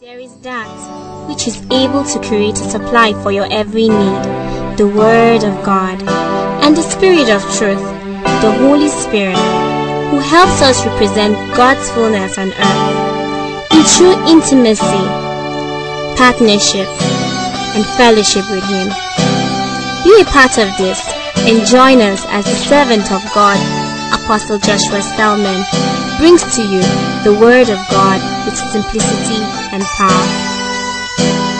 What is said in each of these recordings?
There is that which is able to create a supply for your every need, the Word of God, and the Spirit of truth, the Holy Spirit, who helps us represent God's fullness on earth. In true intimacy, partnership, and fellowship with Him. Be a part of this and join us as the servant of God, Apostle Joshua Selman, brings to you the Word of God with simplicity and power. I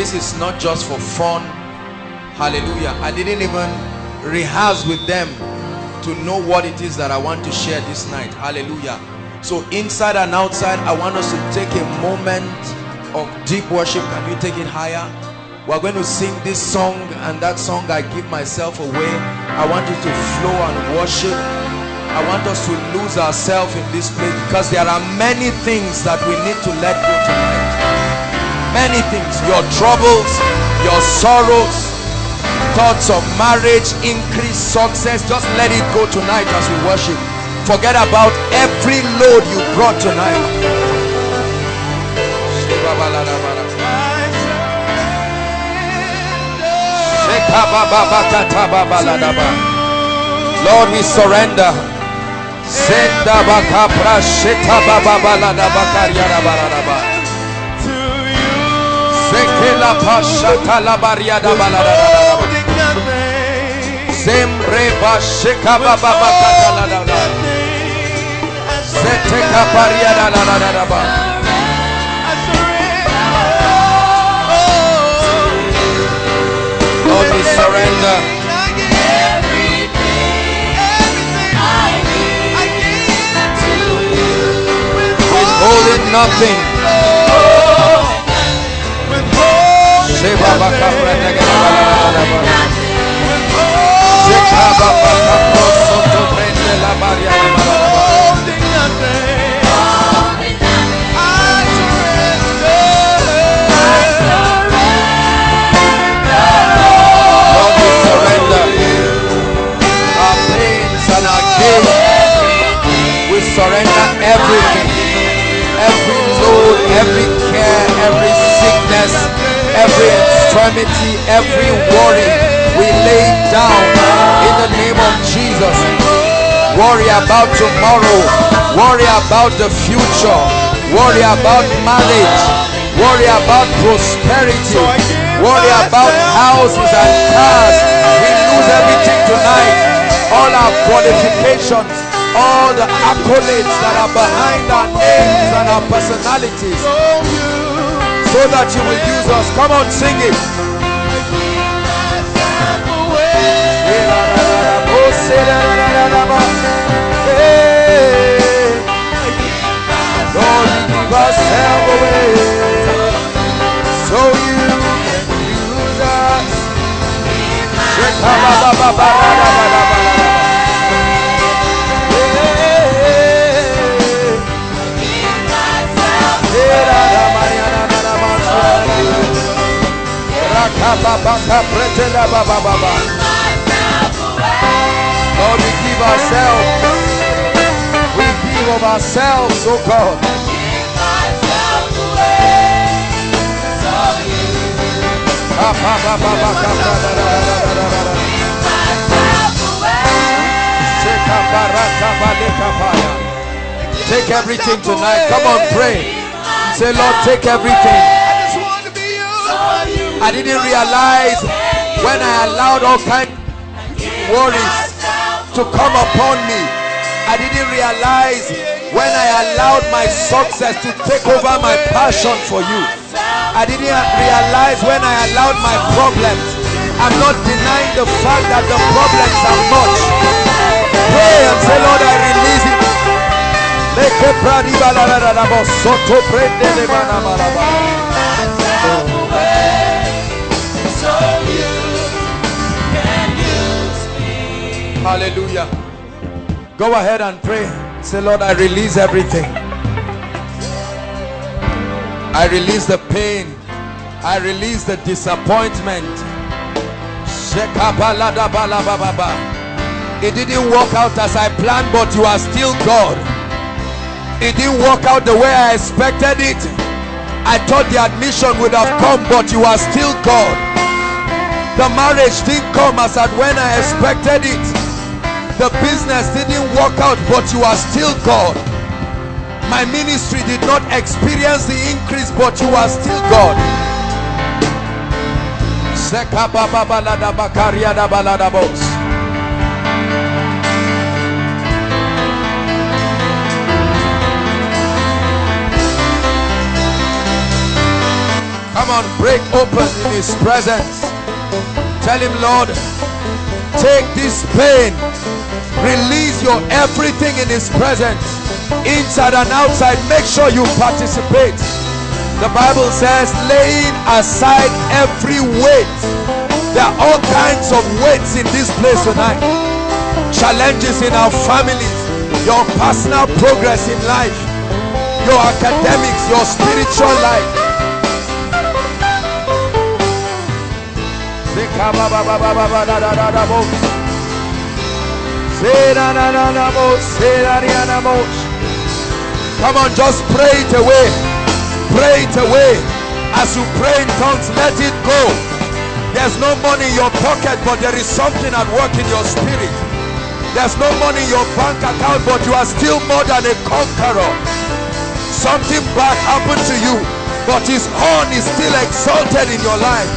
this is not just for fun. Hallelujah. I didn't even rehearse with them to know what it is that I want to share this night. Hallelujah. So inside and outside, I want us to take a moment of deep worship. Can you take it higher? We're going to sing this song and that song I give myself away. I want you to flow and worship. I want us to lose ourselves in this place because there are many things that we need to let go tonight. Many things. Your troubles, your sorrows, thoughts of marriage, increase, success. Just let it go tonight as we worship. Forget about every load you brought tonight. Lord, we surrender. Senda baka prashita baba balada bakaryara baradaba. Sekela pashata la bariada balada. Holding nothing. Bashika baba bakata la la la. Seteka pariada la la la la ba. Lord, we surrender. Withholding nothing. Surrender everything, every load, every every infirmity, every worry. We lay down in the name of Jesus. Worry about tomorrow. Worry about the future. Worry about marriage. Worry about prosperity. Worry about houses and cars. We lose everything tonight. All our qualifications, all the accolades that are behind our names and our personalities, so that you will use us. Come on, sing it. Lord, we give ourselves away so you can use us. Lord, we give ourselves. We give of ourselves, oh God. Take everything tonight. Come on, pray. Say, Lord, take everything. I didn't realize when I allowed all kinds of worries to come upon me. I didn't realize when I allowed my success to take over my passion for you. I didn't realize when I allowed my problems. I'm not denying the fact that the problems are much. Pray and say, Lord, I release it. Hallelujah. Go ahead and pray. Say, Lord, I release everything. I release the pain. I release the disappointment. It didn't work out as I planned, but you are still God. It didn't work out the way I expected it. I thought the admission would have come, but you are still God. The marriage didn't come as at when I expected it. The business didn't work out, but you are still God. My ministry did not experience the increase, but you are still God. Come on, break open in His presence. Tell Him, Lord, take this pain, release your everything in His presence, inside and outside. Make sure you participate. The Bible says, laying aside every weight. There are all kinds of weights in this place tonight. Challenges in our families, your personal progress in life, your academics, your spiritual life. Come on, just pray it away. Pray it away. As you pray in tongues, let it go. There's no money in your pocket, but there is something at work in your spirit. There's no money in your bank account, but you are still more than a conqueror. Something bad happened to you, but his horn is still exalted in your life.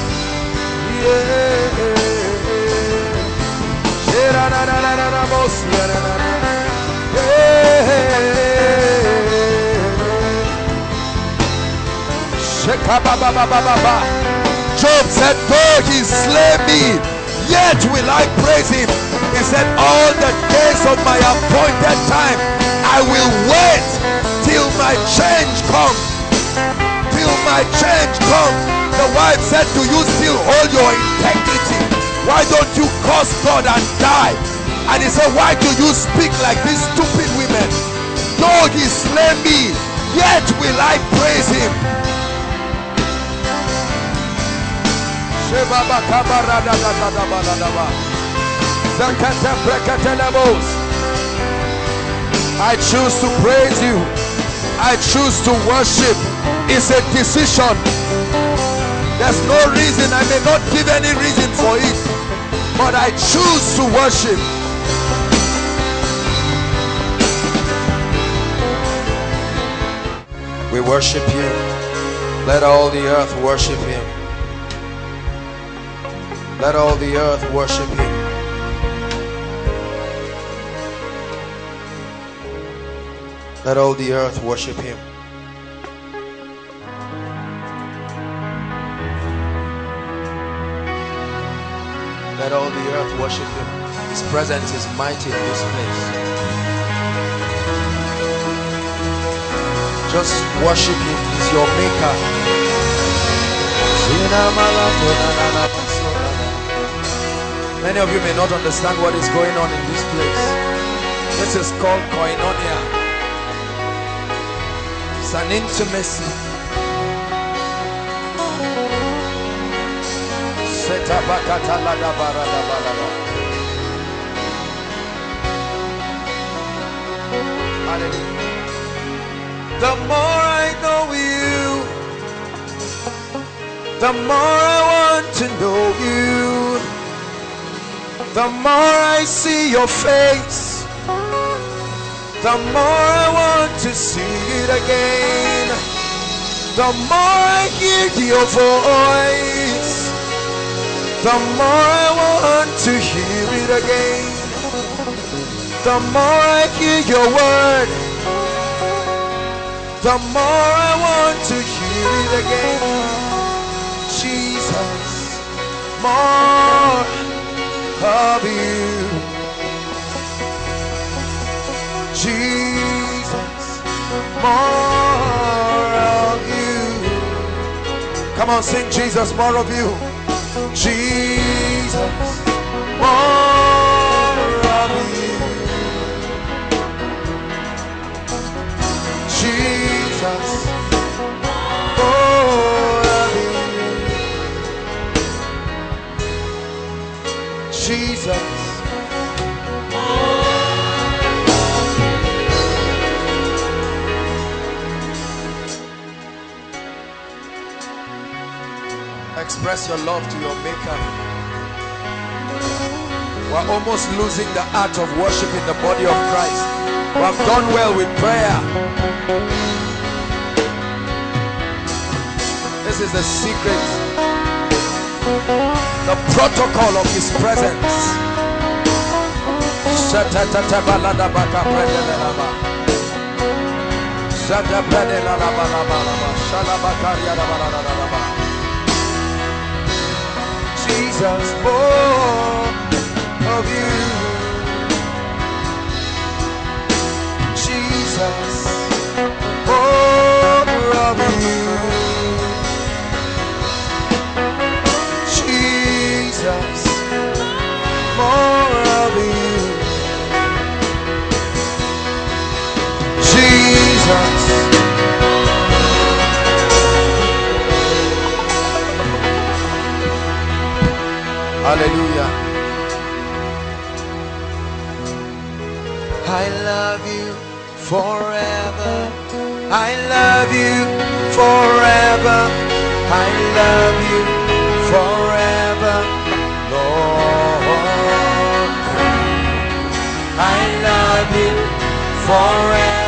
Job said, though he slay me, yet will I praise him. He said, all the days of my appointed time, I will wait till my change comes. Till my change comes. The wife said, do you still hold your integrity? Why don't you curse God and die? And he said, why do you speak like these stupid women? Though he slay me, yet will I praise him. I choose to praise you. I choose to worship. It's a decision. There's no reason. I may not give any reason for it. But I choose to worship. We worship you. Let all the earth worship him. Let all the earth worship him. Let all the earth worship him. Worship him. His presence is mighty in this place. Just worship him. He's your maker. Many of you may not understand what is going on in this place. This is called koinonia. It's an intimacy. The more I know you, the more I want to know you, the more I see your face, the more I want to see it again, the more I hear your voice, the more I want to hear it again, the more I hear your word, the more I want to hear it again. Jesus, more of you. Jesus, more of you. Come on, sing Jesus, more of you. Jesus, more of you. Jesus, more of you. Jesus. Express your love to your maker. We're almost losing the art of worshiping the body of Christ. We have done well with prayer. This is the secret, the protocol of His presence. Shalabakariadabaladadadaba. Jesus, more of you. Jesus, more of you. Jesus, more of you. Jesus. Hallelujah. I love you forever. I love you forever. I love you forever, Lord. I love you forever.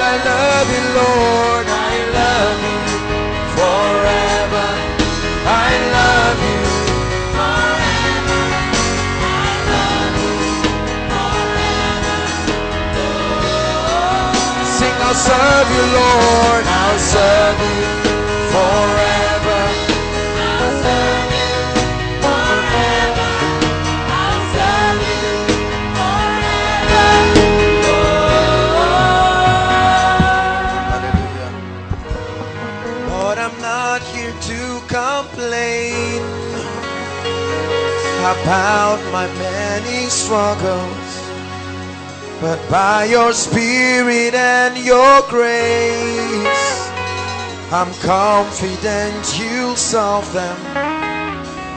I love you, Lord. I love you forever. I love you. Forever. I love you forever. Sing, I'll serve you, Lord. I'll serve you forever. About my many struggles, but by your Spirit and your grace, I'm confident you'll solve them.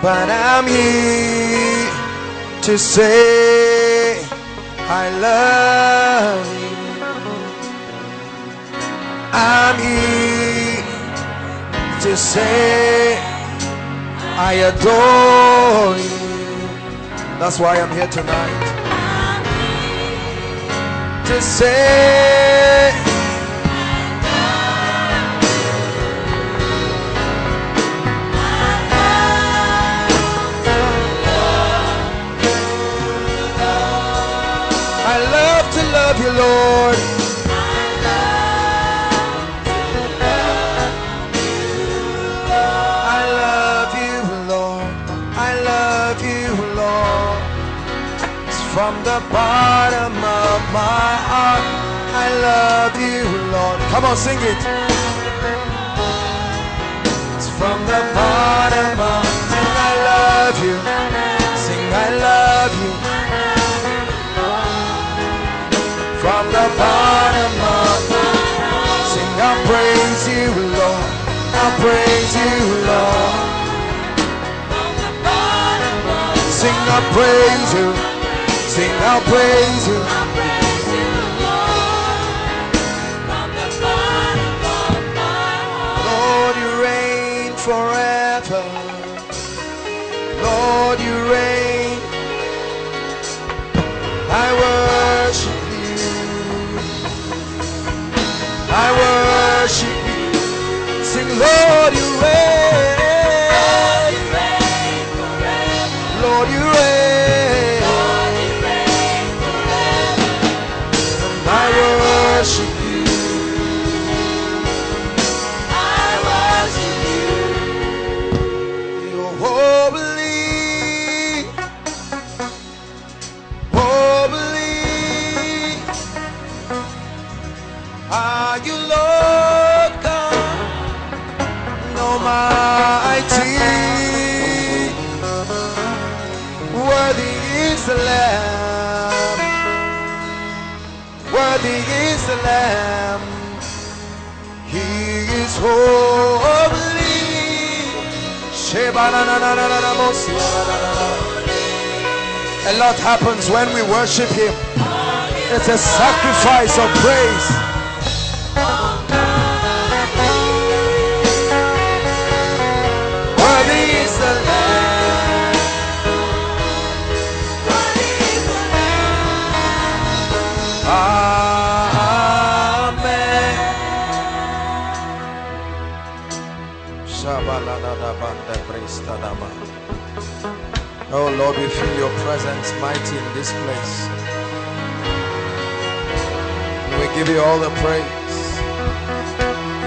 But I'm here to say, I love you. I'm here to say I adore you. That's why I'm here tonight. To say from the bottom of my heart. I love you, Lord. Come on, sing it. It's from the bottom of my Sing, I love you. Sing, I love you. From the bottom of my heart. Sing, I praise you, Lord. I praise you, Lord. Sing, I praise you. Sing, I'll praise A lot happens when we worship Him. It's a sacrifice of praise. Oh Lord, we feel your presence mighty in this place. We give you all the praise.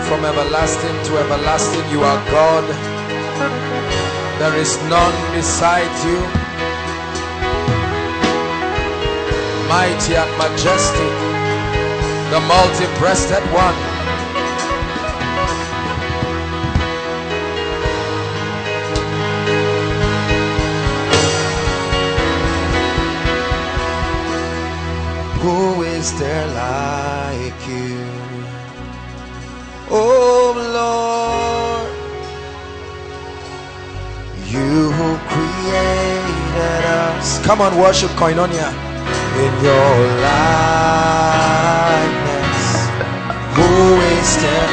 From everlasting to everlasting, you are God. There is none beside you. Mighty and majestic, the multi-breasted one. Who is there like you? Oh Lord, you who created us. Come on, worship Koinonia in your likeness. Who is there?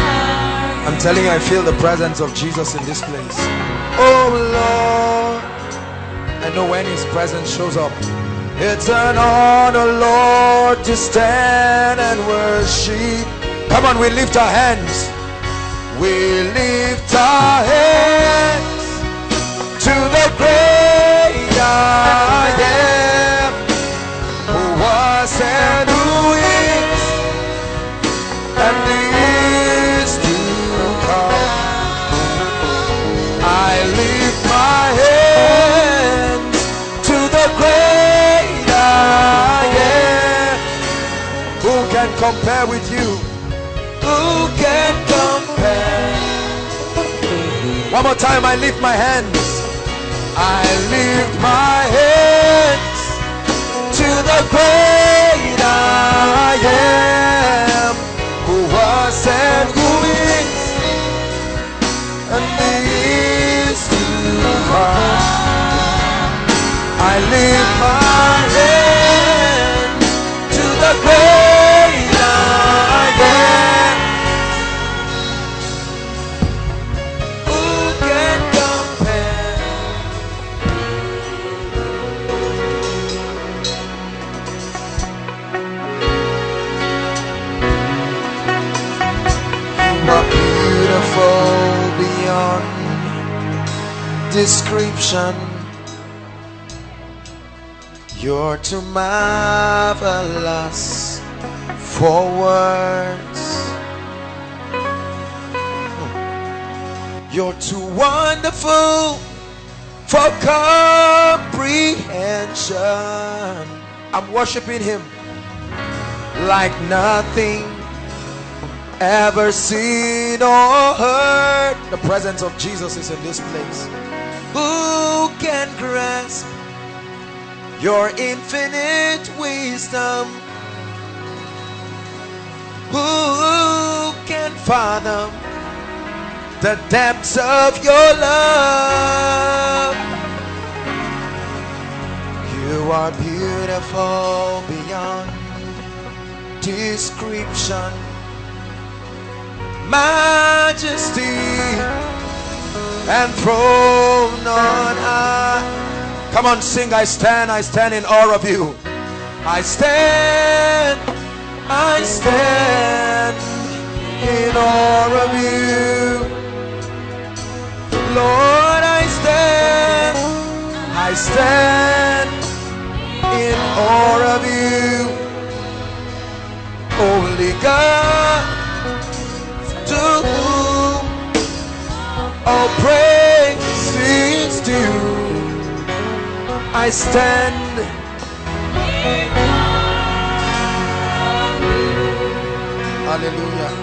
I'm telling you, I feel the presence of Jesus in this place. Oh Lord, I know when His presence shows up. It's an honor, Lord, to stand and worship. Come on, we lift our hands. We lift our hands to the great compare with you? Who can compare? One more time, I lift my hands. I lift my hands to the great I am, who was and who is and is to come. I lift my description. You're too marvelous for words. You're too wonderful for comprehension. I'm worshiping Him like nothing ever seen or heard. The presence of Jesus is in this place. Who can grasp your infinite wisdom? Who can fathom the depths of your love? You are beautiful beyond description. Majesty and throne on high. Come on, sing. I stand, I stand in awe of you. I stand, I stand in awe of you. Lord, I stand, I stand in awe of you. Holy God, to all praise is due. I stand. Hallelujah.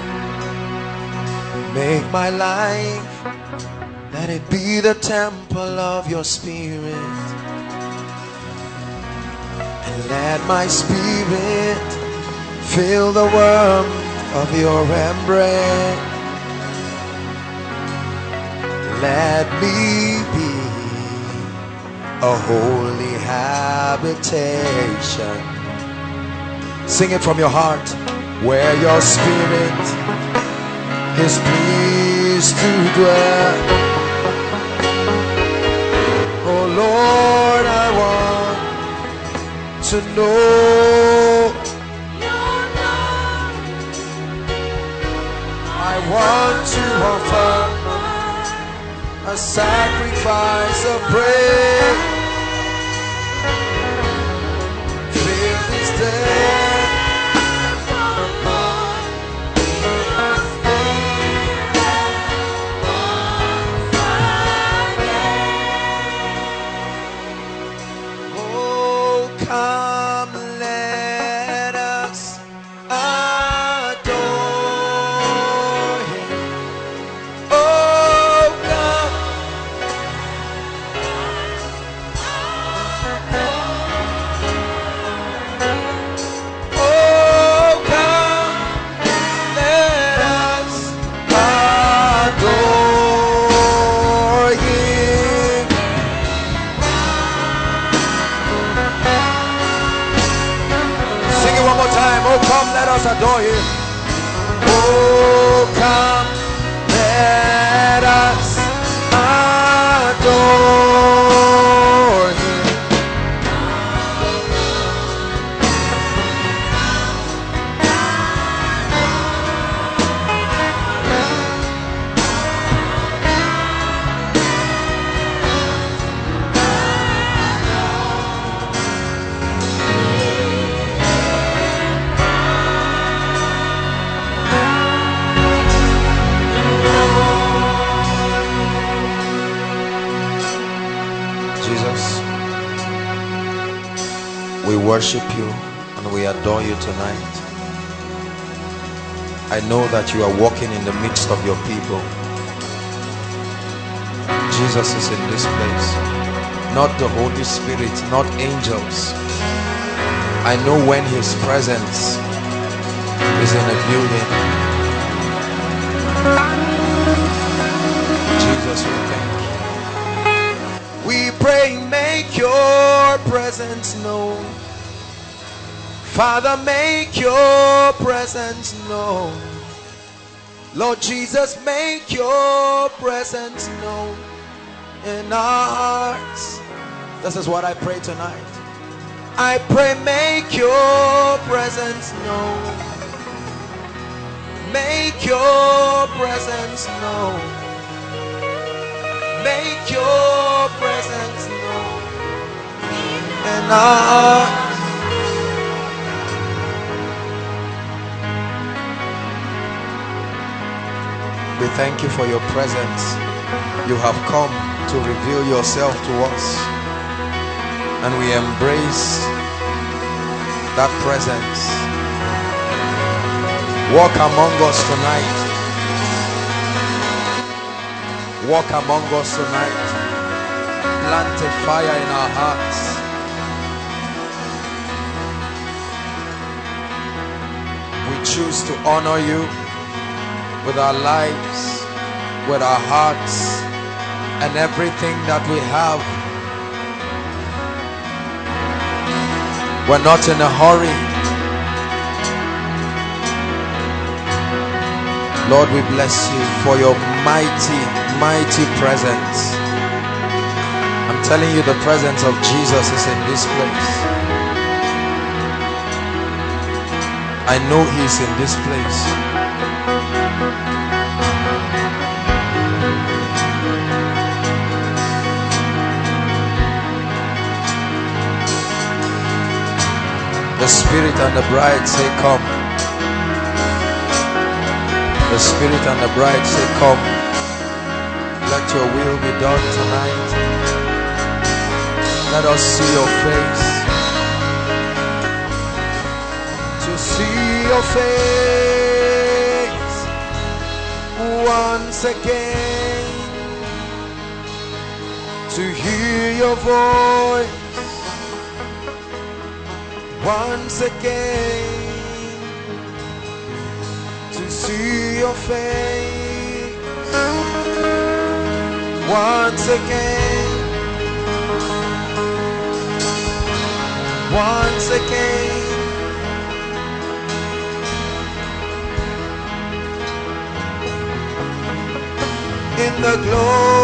Make my life, let it be the temple of your spirit. And let my spirit fill the warmth of your embrace. Let me be a holy habitation. Sing it from your heart, where your spirit is pleased to dwell. Oh Lord, I want to know. I want to offer a sacrifice of praise. I know that you are walking in the midst of your people. Jesus is in this place, not the Holy Spirit, not angels. I know when His presence is in a building. Jesus, we thank you. We pray, make your presence known. Father, make your presence known. Lord Jesus, make your presence known in our hearts. This is what I pray tonight. I pray, make your presence known. Make your presence known. Make your presence known in our We thank you for your presence. You have come to reveal yourself to us, and we embrace that presence. Walk among us tonight. Walk among us tonight. Plant a fire in our hearts. We choose to honor you with our lives, with our hearts, and everything that we have. We're not in a hurry. Lord, we bless you for your mighty, mighty presence. I'm telling you, the presence of Jesus is in this place. I know He's in this place. The Spirit and the bride say, Come. The Spirit and the bride say, Come. Let your will be done tonight. Let us see your face. to see your face once again, to hear your voice once again, to see your face once again, once again. in the glory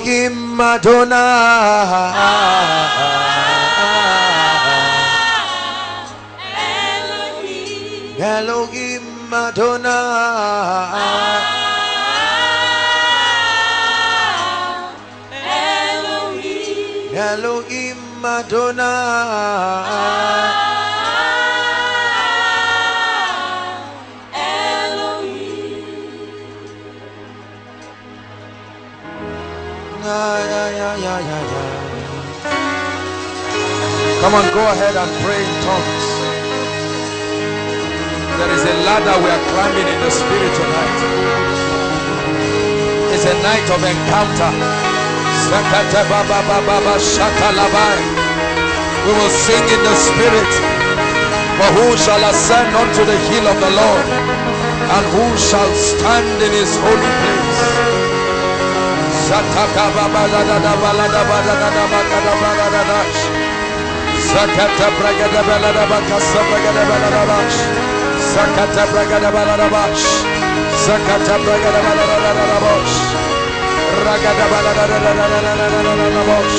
Kimmatona. Come on, go ahead and pray in tongues. There is a ladder we are climbing in the spirit tonight. It's a night of encounter. We will sing in the spirit. For who shall ascend unto the hill of the Lord? And who shall stand in his holy place? Zakata bragada balada bakasa bragada balada bash. Zakata bragada balada bash. Zakata bragada balada bash. Ragada balada bash.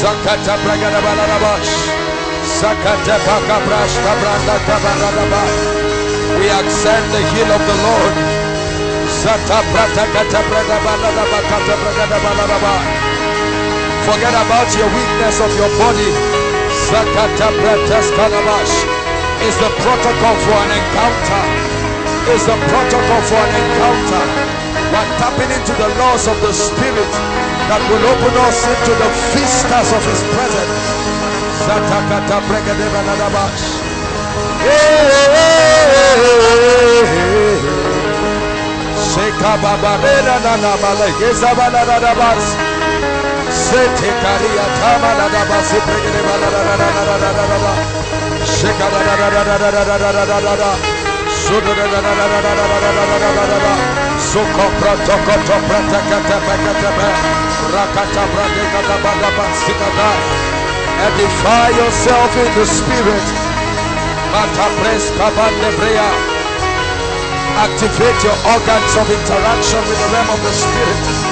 Zakata bragada balada bash. Zakata baka brash kabranda kabarada bash. We accept the heel of the Lord. Zata brata kata bragada balada bakata bragada balada bash. Forget about your weakness of your body. Kalabash is the protocol for an encounter. Is the protocol for an encounter. We're tapping into the laws of the spirit that will open us into the vistas of His presence. Sheka. Sete karia tama na na basi bregede baladadadadadadadada. Sheka dadadadadadadadadadada. Sudo dadadadadadadadadadada. Soko protoko to pratakata pakataba. Rakata pratekata badabasikata. Edify yourself in the spirit. Mata pres kabandebrea. Activate your organs of interaction with the realm of the spirit.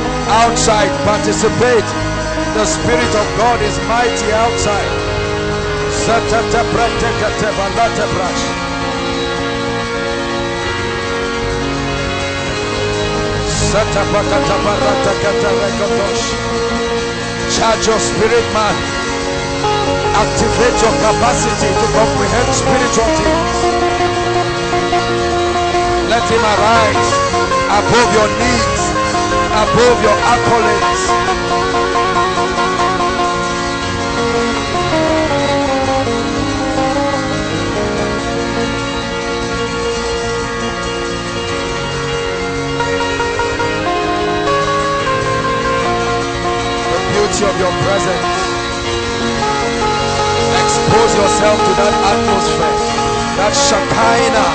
Outside, participate. The Spirit of God is mighty outside. Charge your spirit, man. Activate your capacity to comprehend spiritual things. Let him arise above your needs, above your accolades. The beauty of your presence. Expose yourself to that atmosphere, that Shekinah,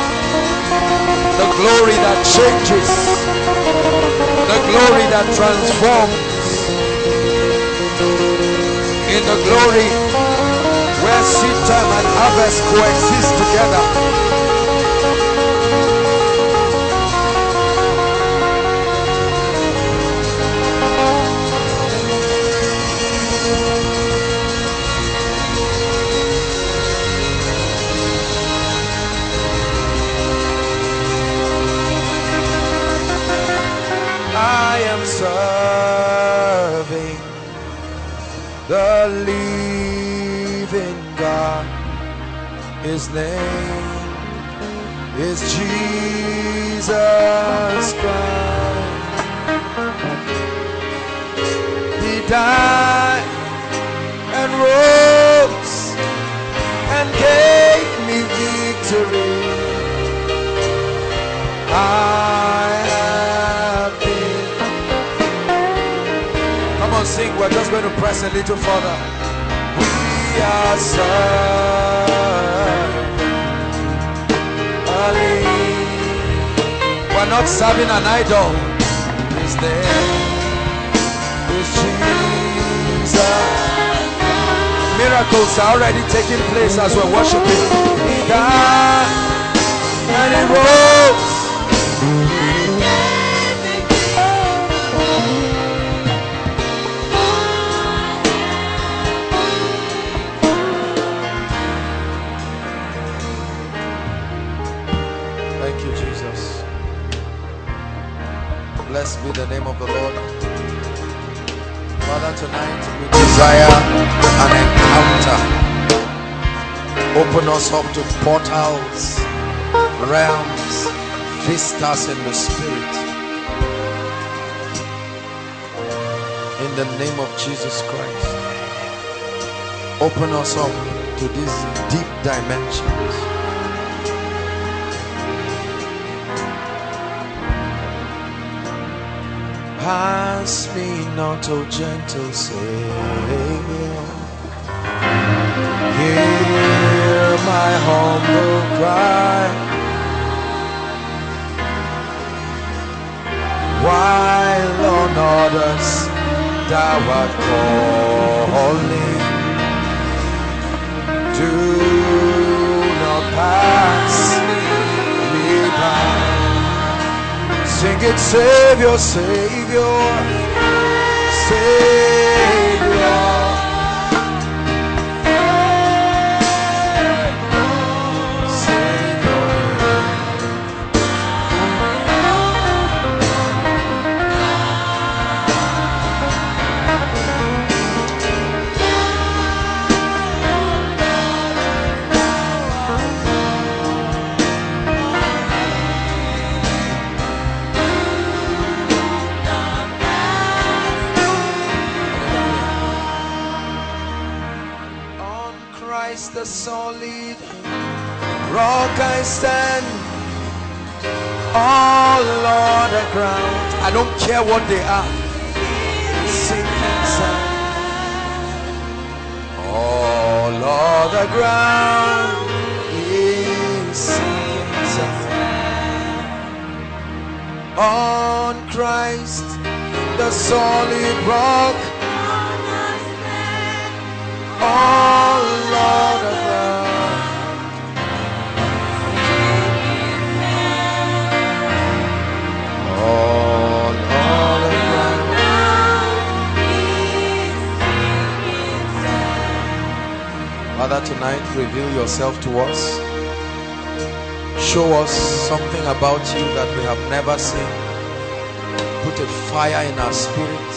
the glory that changes, the glory that transforms. In the glory where seed time and harvest coexist together. The living God. His name is Jesus Christ. He died and rose and gave me victory. Going to press a little further. We are serving. We're not serving an idol. His name is Jesus. Miracles are already taking place as we're worshiping. Died and he be the name of the Lord. Father, tonight we desire an encounter. Open us up to portals, realms, vistas in the Spirit. In the name of Jesus Christ. Open us up to these deep dimensions. Pass me not, O gentle Savior. Hear my humble cry. While on others thou art calling, Sing it, Savior, Savior, rock I stand. All other ground, I don't care what they are. Sinking sand. All other ground is sinking. On Christ, the solid rock. All tonight reveal yourself to us. Show us something about you that we have never seen. Put a fire in our spirit.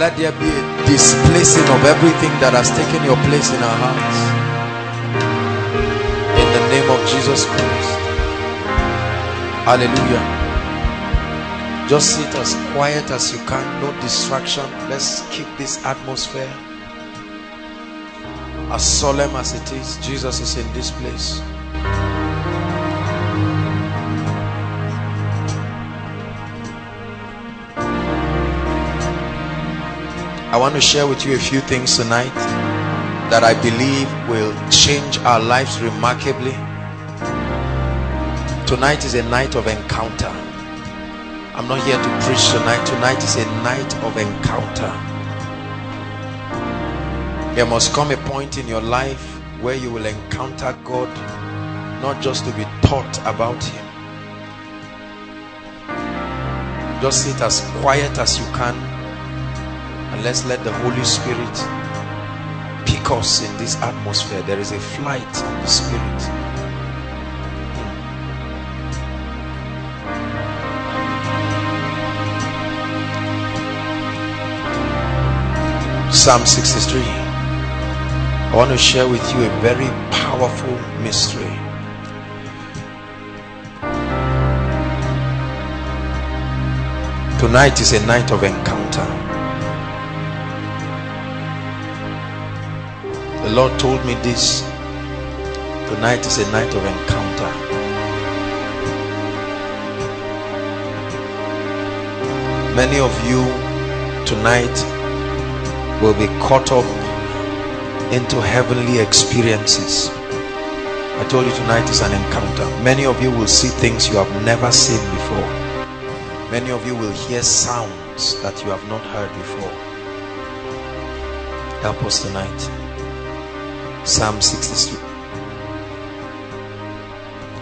Let there be a displacing of everything that has taken your place in our hearts. In the name of Jesus Christ. Hallelujah. Just sit as quiet as you can, no distraction. Let's keep this atmosphere as solemn as it is. Jesus is in this place. I want to share with you a few things tonight that I believe will change our lives remarkably. Tonight is a night of encounter. I'm not here to preach tonight. Tonight is a night of encounter. There must come a point in your life where you will encounter God, not just to be taught about Him. Just sit as quiet as you can and let's let the Holy Spirit pick us in this atmosphere. There is a flight in the Spirit. Psalm 63. I want to share with you a very powerful mystery. Tonight is a night of encounter. The Lord told me this. Tonight is a night of encounter. Many of you tonight will be caught up into heavenly experiences. I told you tonight is an encounter. Many of you will see things you have never seen before. Many of you will hear sounds that you have not heard before. Help us tonight. Psalm 63.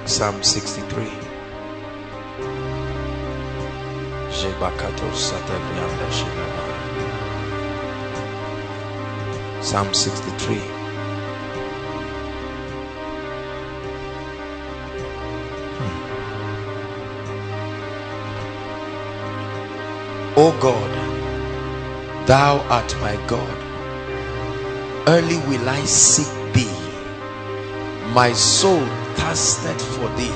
Psalm 63. Jebakato Satabrianda Shilaba. Psalm 63. Hmm. O God, thou art my God. Early will I seek thee. My soul thirsted for thee.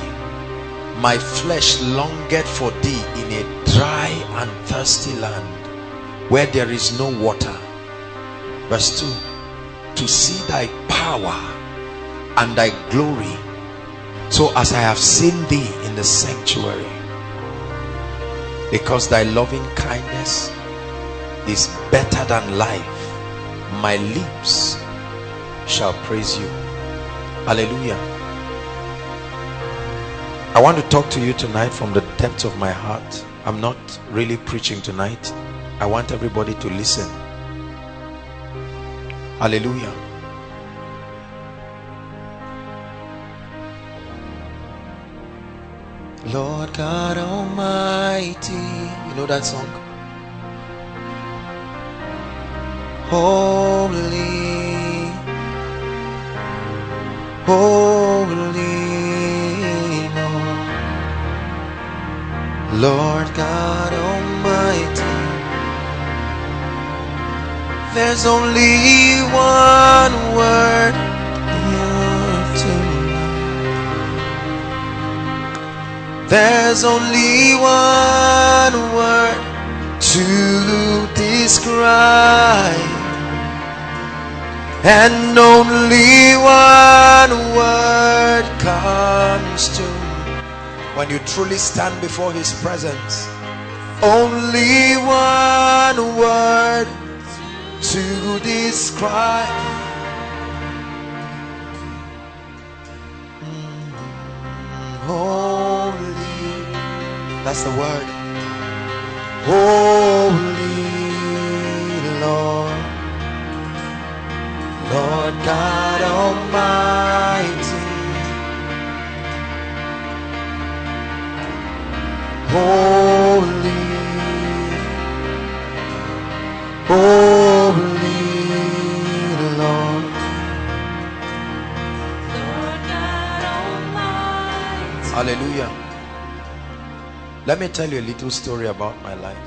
My flesh longed for thee in a dry and thirsty land where there is no water. Verse 2 To see thy power and thy glory, so as I have seen thee in the sanctuary because thy loving kindness is better than life my lips shall praise you. Hallelujah. I want to talk to you tonight from the depths of my heart. I'm not really preaching tonight. I want everybody to listen hallelujah Lord God Almighty. You know that song? Holy, holy Lord, Lord God There's only one word to There's only one word to describe and only one word comes to when you truly stand before his presence. Only one word to describe. Mm, holy. That's the word. Holy lord. Lord god almighty. Holy. Holy hallelujah. Let me tell you a little story about my life.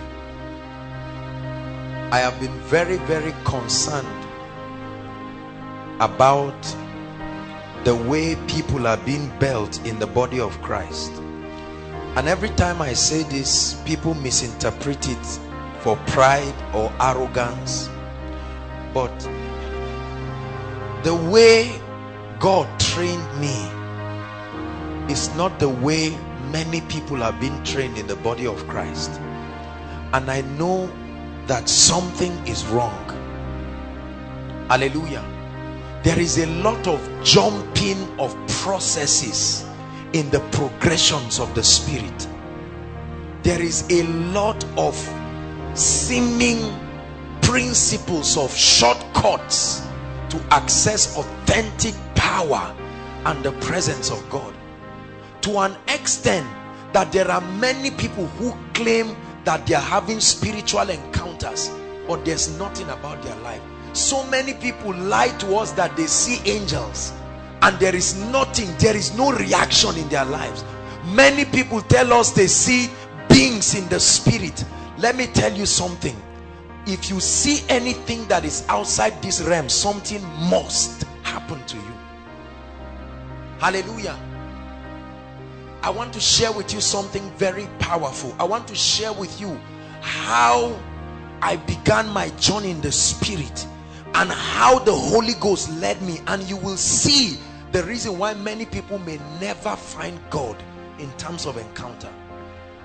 I have been very very concerned about the way people are being built in the body of christ. And every time I say this, people misinterpret it for pride or arrogance. But the way God trained me is not the way many people are being trained in the body of Christ. And I know that something is wrong. Hallelujah. There is a lot of jumping of processes in the progressions of the spirit there is a lot of seeming principles of shortcuts to access authentic power and the presence of God to an extent that there are many people who claim that they are having spiritual encounters but there's nothing about their life. So many people lie to us that they see angels and there is nothing there is no reaction in their lives. Many people tell us they see beings in the spirit. Let me tell you something. If you see anything that is outside this realm something must happen to you. Hallelujah i want to share with you something very powerful. I want to share with you how i began my journey in the spirit and how the holy ghost led me. And you will see the reason why many people may never find god in terms of encounter.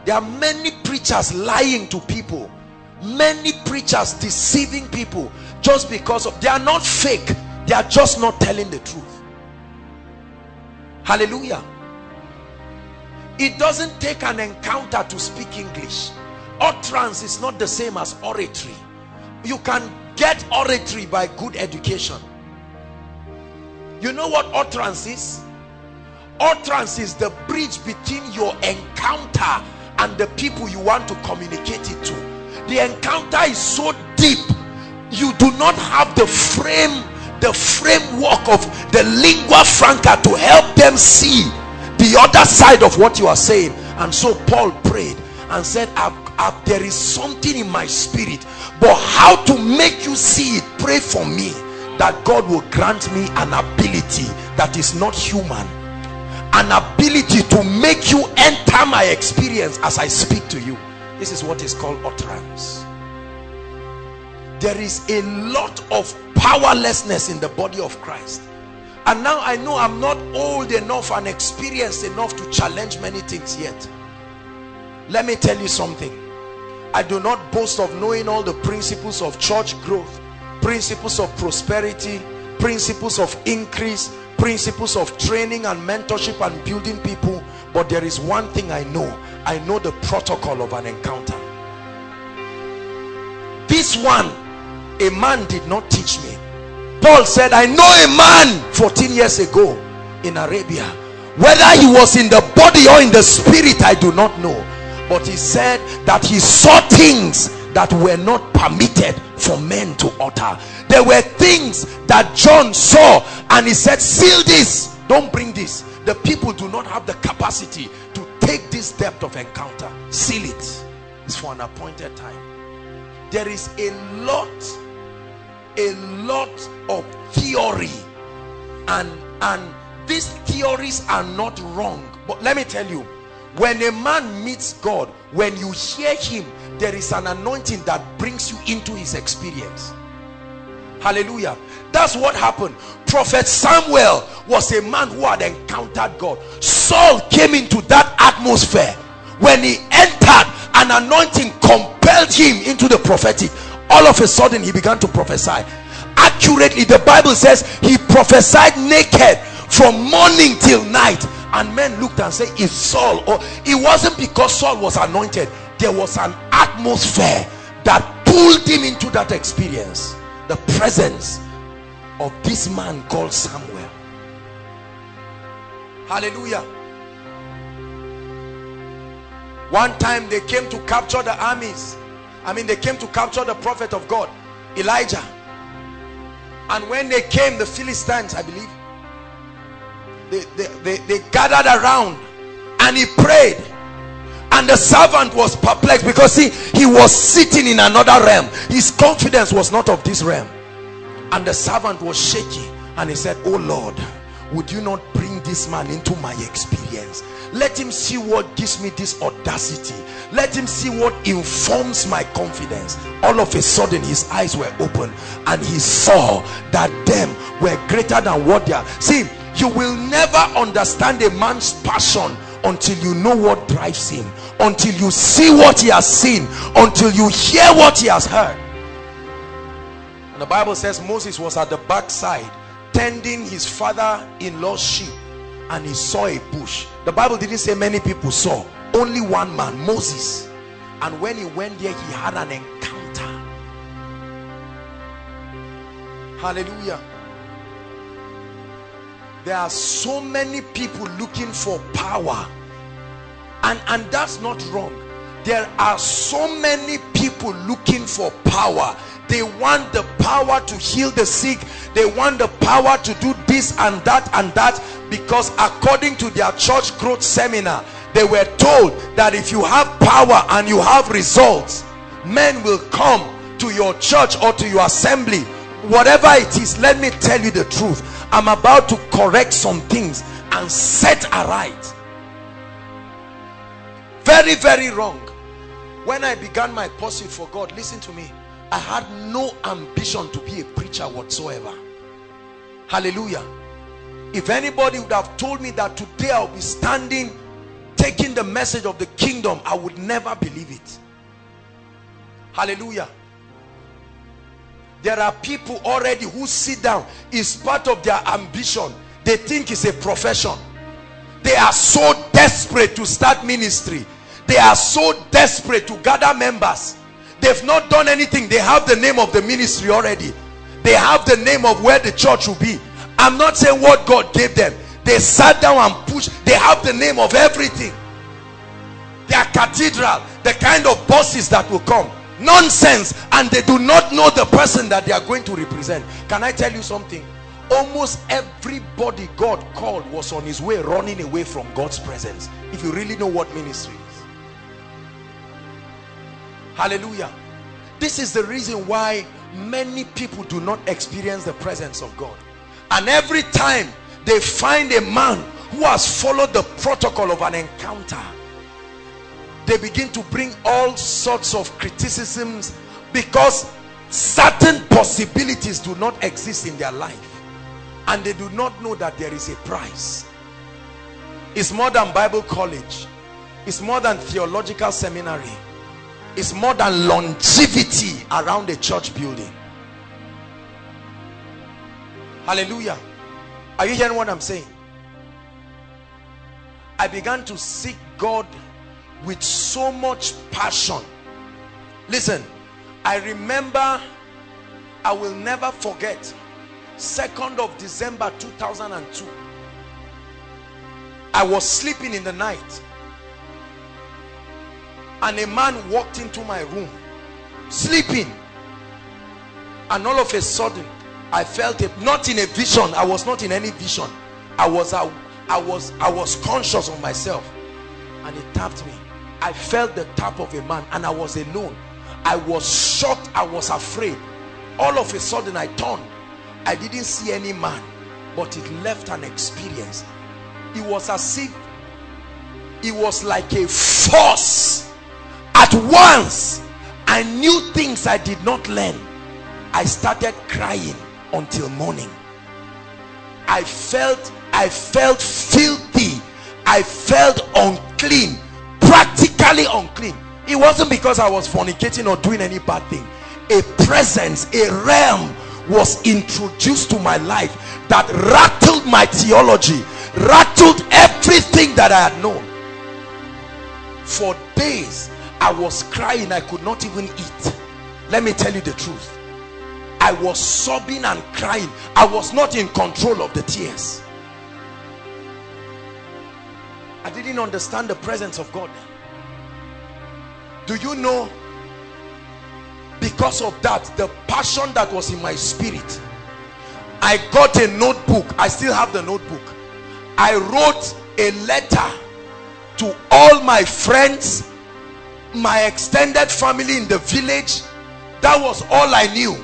There are many preachers lying to people. Many preachers deceiving people just because of they are not fake. They are just not telling the truth. Hallelujah it doesn't take an encounter to speak english. Utterance is not the same as oratory. You can get oratory by good education. You know what utterance is? Utterance is the bridge between your encounter and the people you want to communicate it to. The encounter is so deep you do not have the frame the framework of the lingua franca to help them see the other side of what you are saying. And so paul prayed and said I've, I've, there is something in my spirit but how to make you see it? Pray for me that god will grant me an ability that is not human. An ability to make you enter my experience as I speak to you. This is what is called utterance. There is a lot of powerlessness in the body of Christ and now I know I'm not old enough and experienced enough to challenge many things yet. Let me tell you something. I do not boast of knowing all the principles of church growth principles of prosperity principles of increase principles of training and mentorship and building people but there is one thing I know. I know the protocol of an encounter. This one a man did not teach me Paul said I know a man 14 years ago in Arabia. Whether he was in the body or in the spirit I do not know. But he said that he saw things that were not permitted for men to utter. There were things that John saw and he said seal this. Don't bring this. The people do not have the capacity to take this depth of encounter. Seal it. It's for an appointed time. There is a lot a lot of theory and and these theories are not wrong but let me tell you when a man meets God when you hear him there is an anointing that brings you into his experience Hallelujah. That's what happened. Prophet Samuel was a man who had encountered God. Saul came into that atmosphere. When he entered, an anointing compelled him into the prophetic. All of a sudden, he began to prophesy. Accurately, the Bible says he prophesied naked from morning till night. And men looked and said, Is Saul? Or it wasn't because Saul was anointed, there was an atmosphere that pulled him into that experience. The presence of this man called Samuel. Hallelujah. One time they came to capture the armies. I mean, they came to capture the prophet of God, Elijah. And when they came, the Philistines, I believe, they, they, they, they gathered around and he prayed. And the servant was perplexed because see, he was sitting in another realm. His confidence was not of this realm. And the servant was shaky and he said, Oh Lord, would you not bring this man into my experience? Let him see what gives me this audacity. Let him see what informs my confidence. All of a sudden, his eyes were open and he saw that them were greater than what they are. See, you will never understand a man's passion until you know what drives him, until you see what he has seen, until you hear what he has heard. And the Bible says Moses was at the backside tending his father-in-law's sheep and he saw a bush. The Bible didn't say many people saw, only one man, Moses. And when he went there, he had an encounter. Hallelujah. There are so many people looking for power. And, and that's not wrong. There are so many people looking for power. They want the power to heal the sick. They want the power to do this and that and that because according to their church growth seminar, they were told that if you have power and you have results, men will come to your church or to your assembly. Whatever it is, let me tell you the truth. I'm about to correct some things and set aright. Very, very wrong. When I began my pursuit for God, listen to me. I had no ambition to be a preacher whatsoever. Hallelujah. If anybody would have told me that today I'll be standing taking the message of the kingdom, I would never believe it. Hallelujah. There are people already who sit down. It's part of their ambition. They think it's a profession. They are so desperate to start ministry. They are so desperate to gather members. They've not done anything. They have the name of the ministry already. They have the name of where the church will be. I'm not saying what God gave them. They sat down and pushed. They have the name of everything. Their cathedral, the kind of bosses that will come. Nonsense. And they do not know the person that they are going to represent. Can I tell you something? Almost everybody God called was on his way running away from God's presence. If you really know what ministry is. Hallelujah. This is the reason why many people do not experience the presence of God. And every time they find a man who has followed the protocol of an encounter, they begin to bring all sorts of criticisms because certain possibilities do not exist in their life. And they do not know that there is a price. It's more than Bible college. It's more than theological seminary is more than longevity around a church building. Hallelujah. Are you hearing what i'm saying? I began to seek god with so much passion. Listen i remember i will never forget 2nd of december 2002 i was sleeping in the night and a man walked into my room sleeping. And all of a sudden I felt it not in a vision. I was not in any vision. I was I, I was I was conscious of myself. And it tapped me. I felt the tap of a man and I was alone. I was shocked. I was afraid. All of a sudden I turned. I didn't see any man but it left an experience. It was as if it was like a force at once I knew things I did not learn I started crying until morning. I felt, I felt filthy. I felt unclean, practically unclean. It wasn't because I was fornicating or doing any bad thing. A presence, a realm was introduced to my life that rattled my theology, rattled everything that I had known. For days, I was crying. I could not even eat. Let me tell you the truth. I was sobbing and crying. I was not in control of the tears. I didn't understand the presence of God. Do you know? Because of that, the passion that was in my spirit, I got a notebook. I still have the notebook. I wrote a letter to all my friends, my extended family in the village. That was all I knew.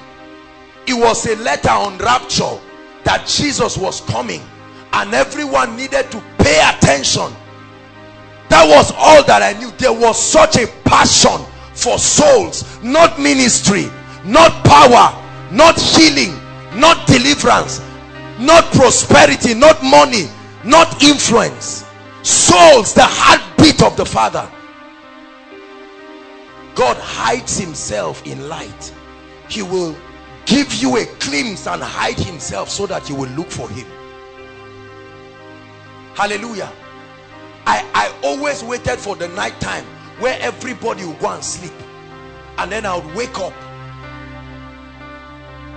It was a letter on rapture that Jesus was coming and everyone needed to pay attention that was all that I knew there was such a passion for souls not ministry not power not healing not deliverance not prosperity not money not influence souls the heartbeat of the father God hides himself in light. He will give you a glimpse and hide himself so that you will look for him. Hallelujah. I, I always waited for the night time where everybody would go and sleep. And then I would wake up.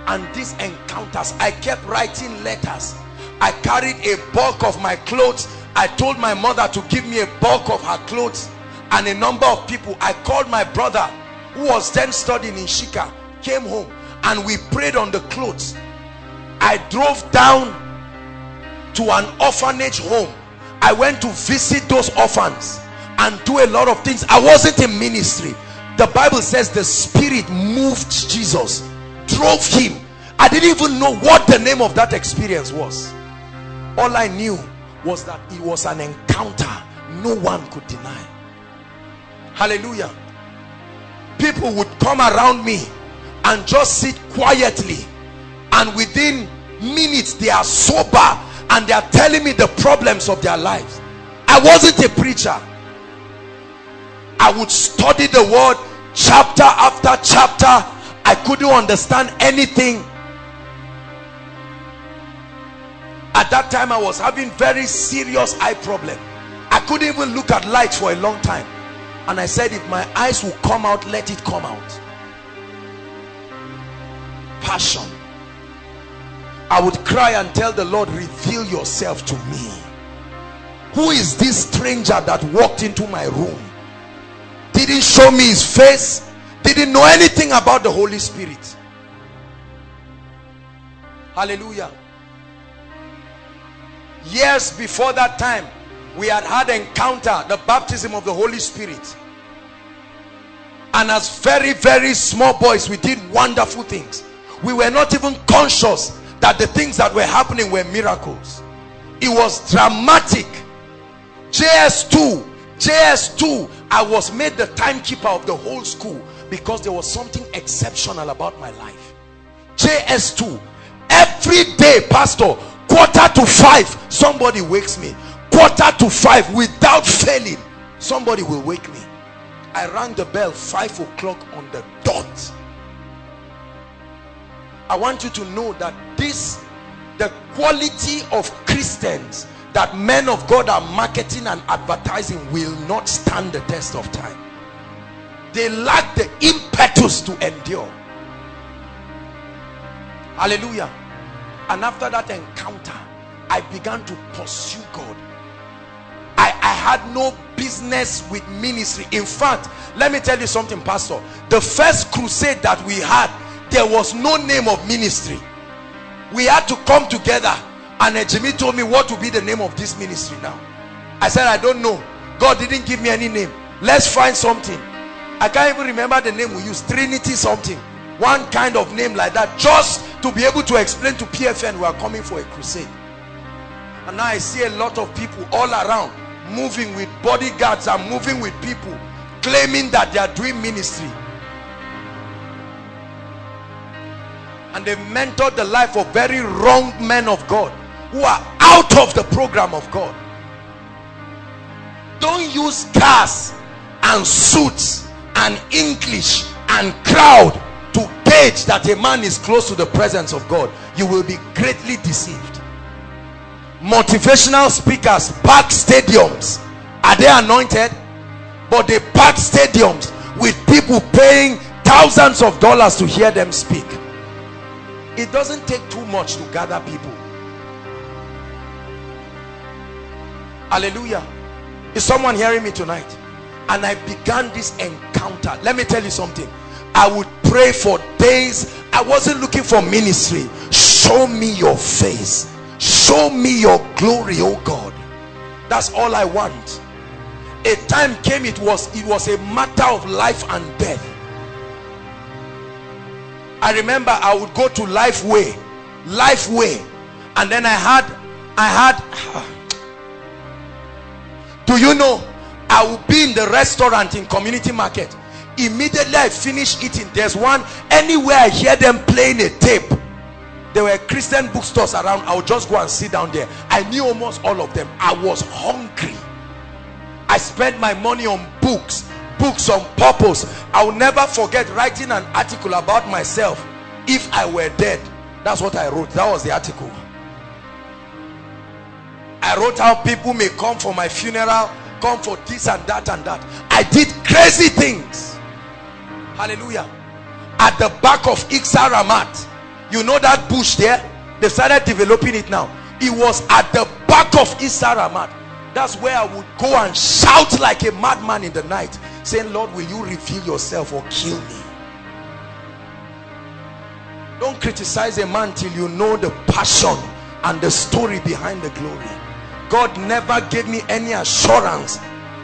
And these encounters I kept writing letters. I carried a bulk of my clothes. I told my mother to give me a bulk of her clothes and a number of people I called my brother who was then studying in Shika came home. And we prayed on the clothes. I drove down to an orphanage home. I went to visit those orphans and do a lot of things. I wasn't in ministry. The Bible says the spirit moved Jesus drove him. I didn't even know what the name of that experience was. All I knew was that it was an encounter no one could deny hallelujah. People would come around me and just sit quietly. And within minutes they are sober and they are telling me the problems of their lives. I wasn't a preacher. I would study the word chapter after chapter. I couldn't understand anything. At that time I was having very serious eye problem. I couldn't even look at light for a long time and I said if my eyes will come out let it come out. Passion. I would cry and tell the Lord reveal yourself to me. Who is this stranger that walked into my room? Didn't show me his face. Didn't know anything about the Holy Spirit. Hallelujah. Years before that time we had had encounter the baptism of the Holy Spirit. And as very very small boys we did wonderful things. We were not even conscious that the things that were happening were miracles. It was dramatic. JS2 JS2 I was made the timekeeper of the whole school because there was something exceptional about my life. JS2 every day pastor quarter to five somebody wakes me quarter to five without failing. Somebody will wake me. I rang the bell five o'clock on the dot. I want you to know that this the quality of Christians that men of God are marketing and advertising will not stand the test of time. They lack the impetus to endure. Hallelujah. And after that encounter I began to pursue God I had no business with ministry. In fact let me tell you something pastor. The first crusade that we had there was no name of ministry. We had to come together and Jimmy told me what will be the name of this ministry now. I said I don't know. God didn't give me any name. Let's find something. I can't even remember the name we used. Trinity something. One kind of name like that just to be able to explain to PFN we are coming for a crusade. And now I see a lot of people all around moving with bodyguards and moving with people claiming that they are doing ministry. And they mentored the life of very wrong men of God who are out of the program of God. Don't use cars and suits and English and crowd to gauge that a man is close to the presence of God. You will be greatly deceived motivational speakers pack stadiums. Are they anointed? But they pack stadiums with people paying thousands of dollars to hear them speak. It doesn't take too much to gather people. Hallelujah. Is someone hearing me tonight? And i began this encounter. Let me tell you something. I would pray for days. I wasn't looking for ministry. Show me your face show me your glory oh god. That's all i want. A time came it was it was a matter of life and death. I remember i would go to lifeway lifeway and then i had i had do you know i will be in the restaurant in community market. Immediately i finish eating there's one anywhere i hear them playing a tape there were christian bookstores around. I would just go and sit down there. I knew almost all of them. I was hungry. I spent my money on books books on purpose. I will never forget writing an article about myself if i were dead. That's what i wrote. That was the article. I wrote how people may come for my funeral come for this and that and that. I did crazy things. Hallelujah. At the back of ICSA Ramat you know that bush there? They started developing it now. It was at the back of ICSA Ramat that's where I would go and shout like a madman in the night saying Lord will you reveal yourself or kill me? Don't criticize a man till you know the passion and the story behind the glory. God never gave me any assurance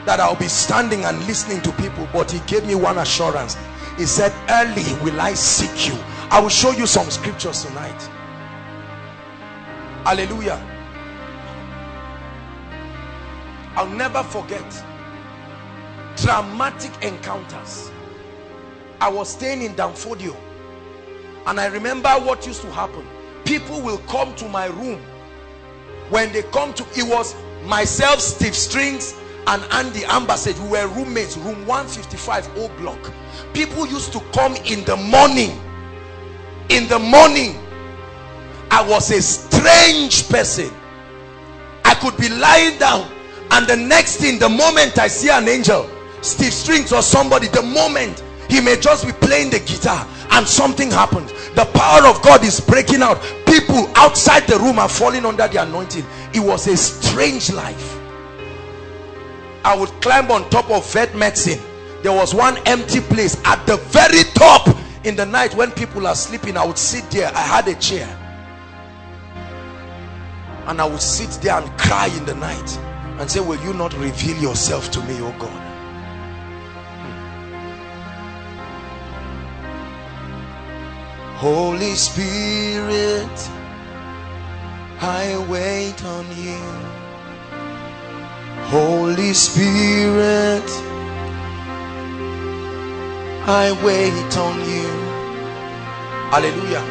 that I'll be standing and listening to people but he gave me one assurance. He said early will I seek you I will show you some scriptures tonight. Hallelujah. I'll never forget dramatic encounters. I was staying in Danfodio and I remember what used to happen. People will come to my room. When they come to it was myself Steve Strings and Andy Ambassage we were roommates room 155 O block. People used to come in the morning in the morning I was a strange person. I could be lying down and the next thing the moment I see an angel Steve Strings or somebody the moment he may just be playing the guitar and something happens. The power of God is breaking out. People outside the room are falling under the anointing. It was a strange life. I would climb on top of vet medicine. There was one empty place. At the very top in the night when people are sleeping I would sit there. I had a chair. And I would sit there and cry in the night and say will you not reveal yourself to me oh God? Hmm. Holy Spirit I wait on you. Holy Spirit I wait on you. Hallelujah.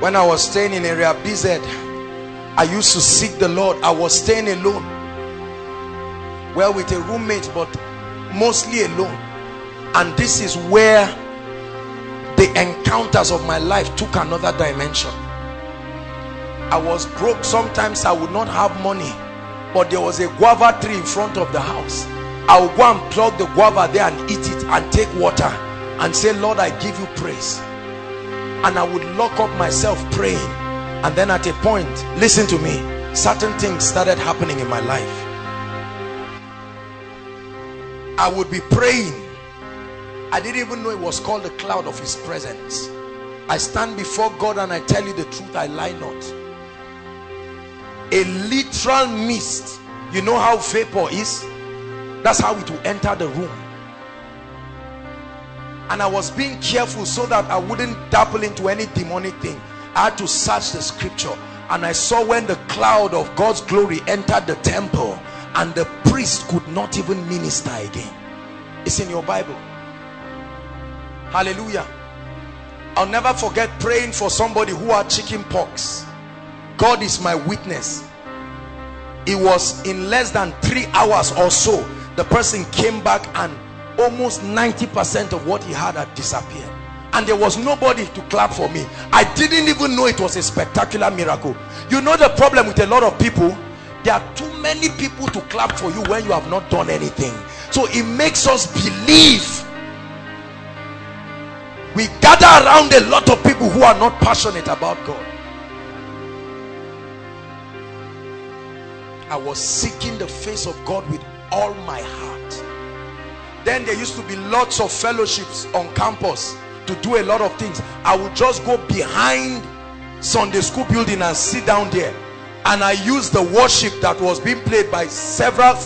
When I was staying in area BZ I used to seek the Lord. I was staying alone. Well with a roommate but mostly alone. And this is where the encounters of my life took another dimension. I was broke. Sometimes I would not have money but there was a guava tree in front of the house. I would go and plug the guava there and eat it and take water and say Lord I give you praise. And I would lock up myself praying. And then at a point listen to me certain things started happening in my life. I would be praying. I didn't even know it was called the cloud of his presence. I stand before God and I tell you the truth I lie not a literal mist. You know how vapor is? That's how it will enter the room. And I was being careful so that I wouldn't dabble into any demonic thing. I had to search the scripture. And I saw when the cloud of God's glory entered the temple and the priest could not even minister again. It's in your Bible. Hallelujah. I'll never forget praying for somebody who had chicken pox God is my witness. It was in less than three hours or so the person came back and almost 90 percent of what he had had disappeared. And there was nobody to clap for me. I didn't even know it was a spectacular miracle. You know the problem with a lot of people? There are too many people to clap for you when you have not done anything. So it makes us believe. We gather around a lot of people who are not passionate about god i was seeking the face of god with all my heart. Then there used to be lots of fellowships on campus to do a lot of things. I would just go behind sunday school building and sit down there. And i used the worship that was being played by several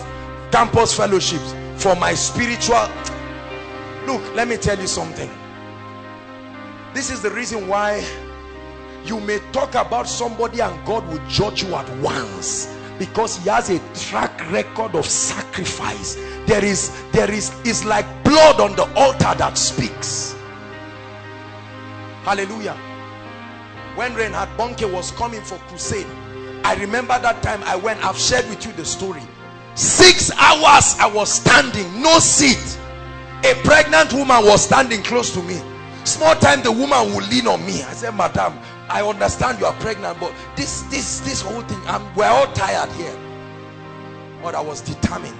campus fellowships for my spiritual. Look let me tell you something. This is the reason why you may talk about somebody and god will judge you at once because he has a track record of sacrifice. There is there is is like blood on the altar that speaks. Hallelujah. When Reinhard Bonnke was coming for crusade I remember that time I went I've shared with you the story. Six hours I was standing no seat. A pregnant woman was standing close to me. Small time the woman will lean on me. I said madam I understand you are pregnant but this this this whole thing I'm, we're all tired here. But I was determined.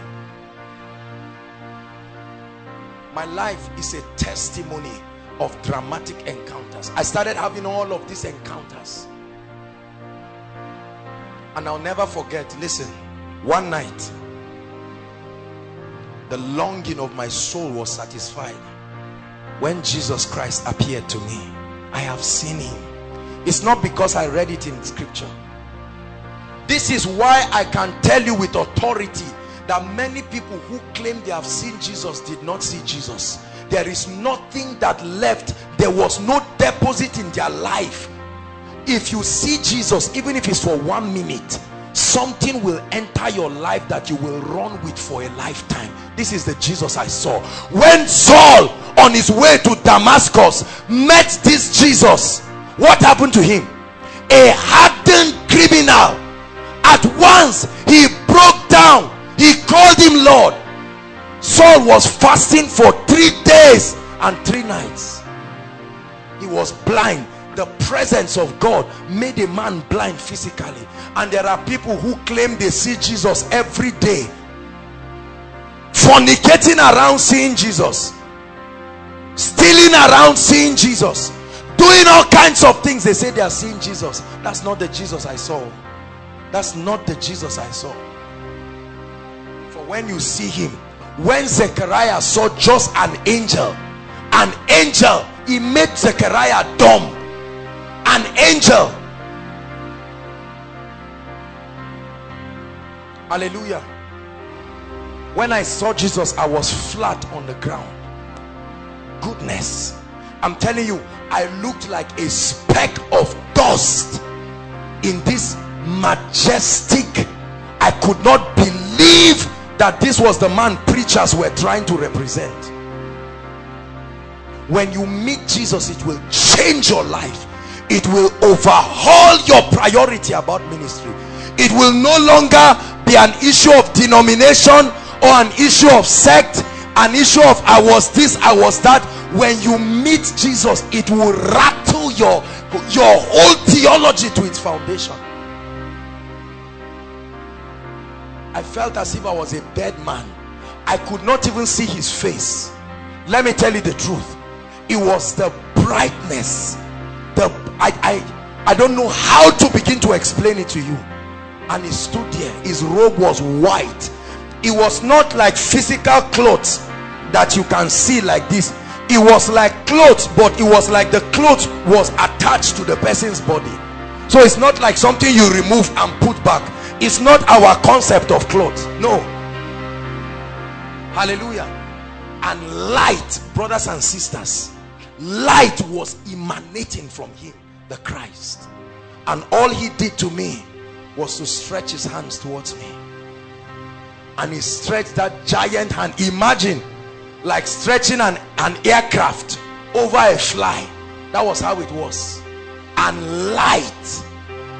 My life is a testimony of dramatic encounters. I started having all of these encounters. And I'll never forget listen one night the longing of my soul was satisfied. When Jesus Christ appeared to me I have seen him it's not because I read it in scripture. This is why I can tell you with authority that many people who claim they have seen Jesus did not see Jesus. There is nothing that left there was no deposit in their life. If you see Jesus even if it's for one minute something will enter your life that you will run with for a lifetime. This is the Jesus I saw. When Saul on his way to Damascus met this Jesus what happened to him? A hardened criminal. At once he broke down. He called him Lord. Saul was fasting for three days and three nights. He was blind. The presence of God made a man blind physically. And there are people who claim they see Jesus every day. Fornicating around seeing Jesus. Stealing around seeing Jesus doing all kinds of things. They say they are seeing Jesus. That's not the Jesus I saw. That's not the Jesus I saw. For when you see him when Zechariah saw just an angel an angel he made Zechariah dumb. An angel. Hallelujah. When I saw Jesus I was flat on the ground. Goodness I'm telling you I looked like a speck of dust in this majestic. I could not believe that this was the man preachers were trying to represent. When you meet Jesus it will change your life. It will overhaul your priority about ministry. It will no longer be an issue of denomination or an issue of sect an issue of I was this I was that when you meet Jesus it will rattle your your whole theology to its foundation. I felt as if I was a dead man. I could not even see his face. Let me tell you the truth. It was the brightness. The I, I I don't know how to begin to explain it to you. And he stood there. His robe was white. It was not like physical clothes that you can see like this it was like clothes but it was like the clothes was attached to the person's body. So it's not like something you remove and put back. It's not our concept of clothes. No. Hallelujah. And light brothers and sisters light was emanating from him the Christ. And all he did to me was to stretch his hands towards me. And he stretched that giant hand. Imagine like stretching an, an aircraft over a fly. That was how it was. And light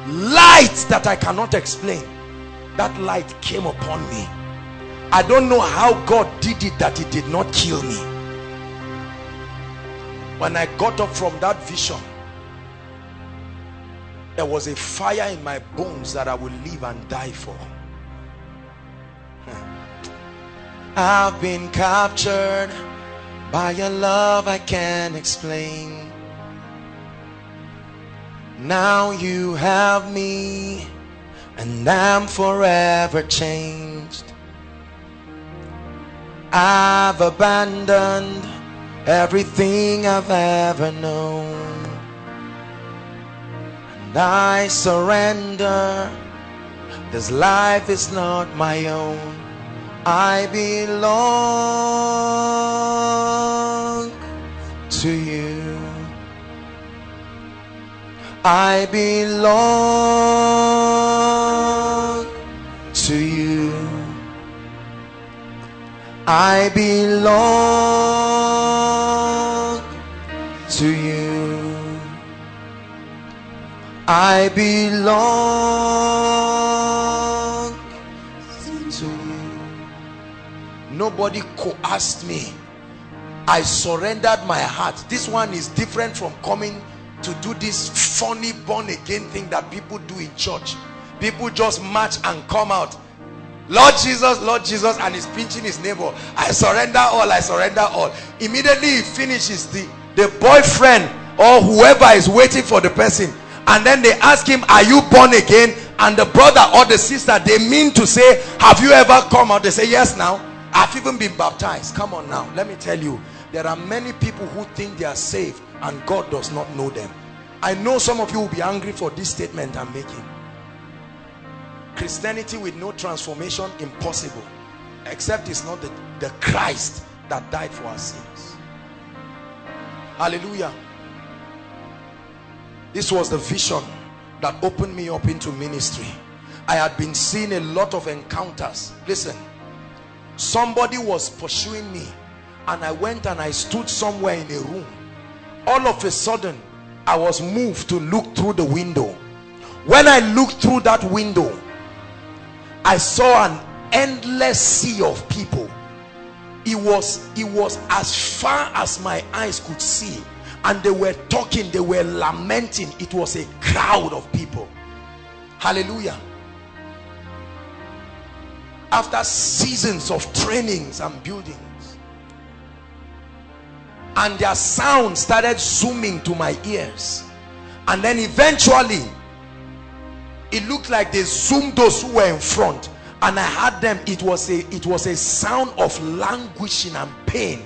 light that i cannot explain that light came upon me. I don't know how god did it that he did not kill me. When i got up from that vision there was a fire in my bones that i would live and die for I've been captured by a love I can't explain. Now you have me and I'm forever changed. I've abandoned everything I've ever known. And I surrender. This life is not my own. I belong to you. I belong to you. I belong to you. I belong Nobody coerced me. I surrendered my heart. This one is different from coming to do this funny born again thing that people do in church. People just march and come out. Lord Jesus, Lord Jesus, and he's pinching his neighbor. I surrender all, I surrender all. Immediately he finishes the, the boyfriend or whoever is waiting for the person. And then they ask him, Are you born again? And the brother or the sister, they mean to say, Have you ever come out? They say, Yes, now. I've even been baptized. Come on now. Let me tell you, there are many people who think they are saved and God does not know them. I know some of you will be angry for this statement I'm making. Christianity with no transformation, impossible. Except it's not the, the Christ that died for our sins. Hallelujah. This was the vision that opened me up into ministry. I had been seeing a lot of encounters. Listen, somebody was pursuing me and I went and I stood somewhere in a room. All of a sudden, I was moved to look through the window. When I looked through that window, I saw an endless sea of people. It was, it was as far as my eyes could see. And they were talking, they were lamenting. It was a crowd of people. Hallelujah. After seasons of trainings and buildings, and their sound started zooming to my ears. And then eventually it looked like they zoomed those who were in front. And I had them it was a it was a sound of languishing and pain.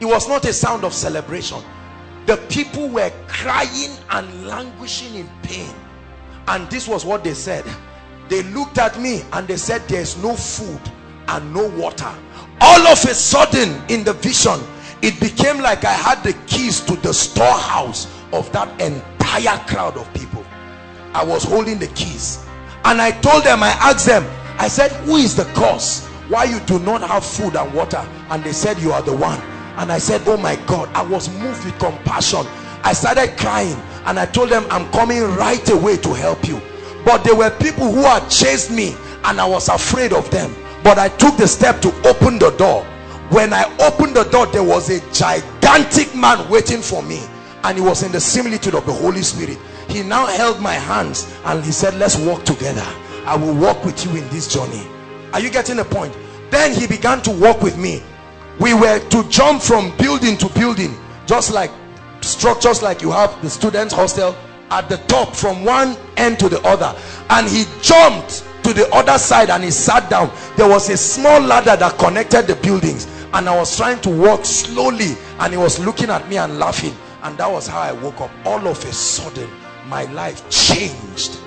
It was not a sound of celebration. The people were crying and languishing in pain. And this was what they said they looked at me and they said there's no food and no water. All of a sudden in the vision it became like I had the keys to the storehouse of that entire crowd of people. I was holding the keys. And I told them I asked them I said who is the cause why you do not have food and water? And they said you are the one. And I said oh my God I was moved with compassion. I started crying and I told them I'm coming right away to help you but there were people who had chased me and I was afraid of them. But I took the step to open the door. When I opened the door there was a gigantic man waiting for me and he was in the similitude of the Holy Spirit. He now held my hands and he said let's walk together. I will walk with you in this journey. Are you getting the point? Then he began to walk with me. We were to jump from building to building just like structures like you have the students hostel at the top from one end to the other. And he jumped to the other side and he sat down. There was a small ladder that connected the buildings. And I was trying to walk slowly. And he was looking at me and laughing. And that was how I woke up. All of a sudden my life changed.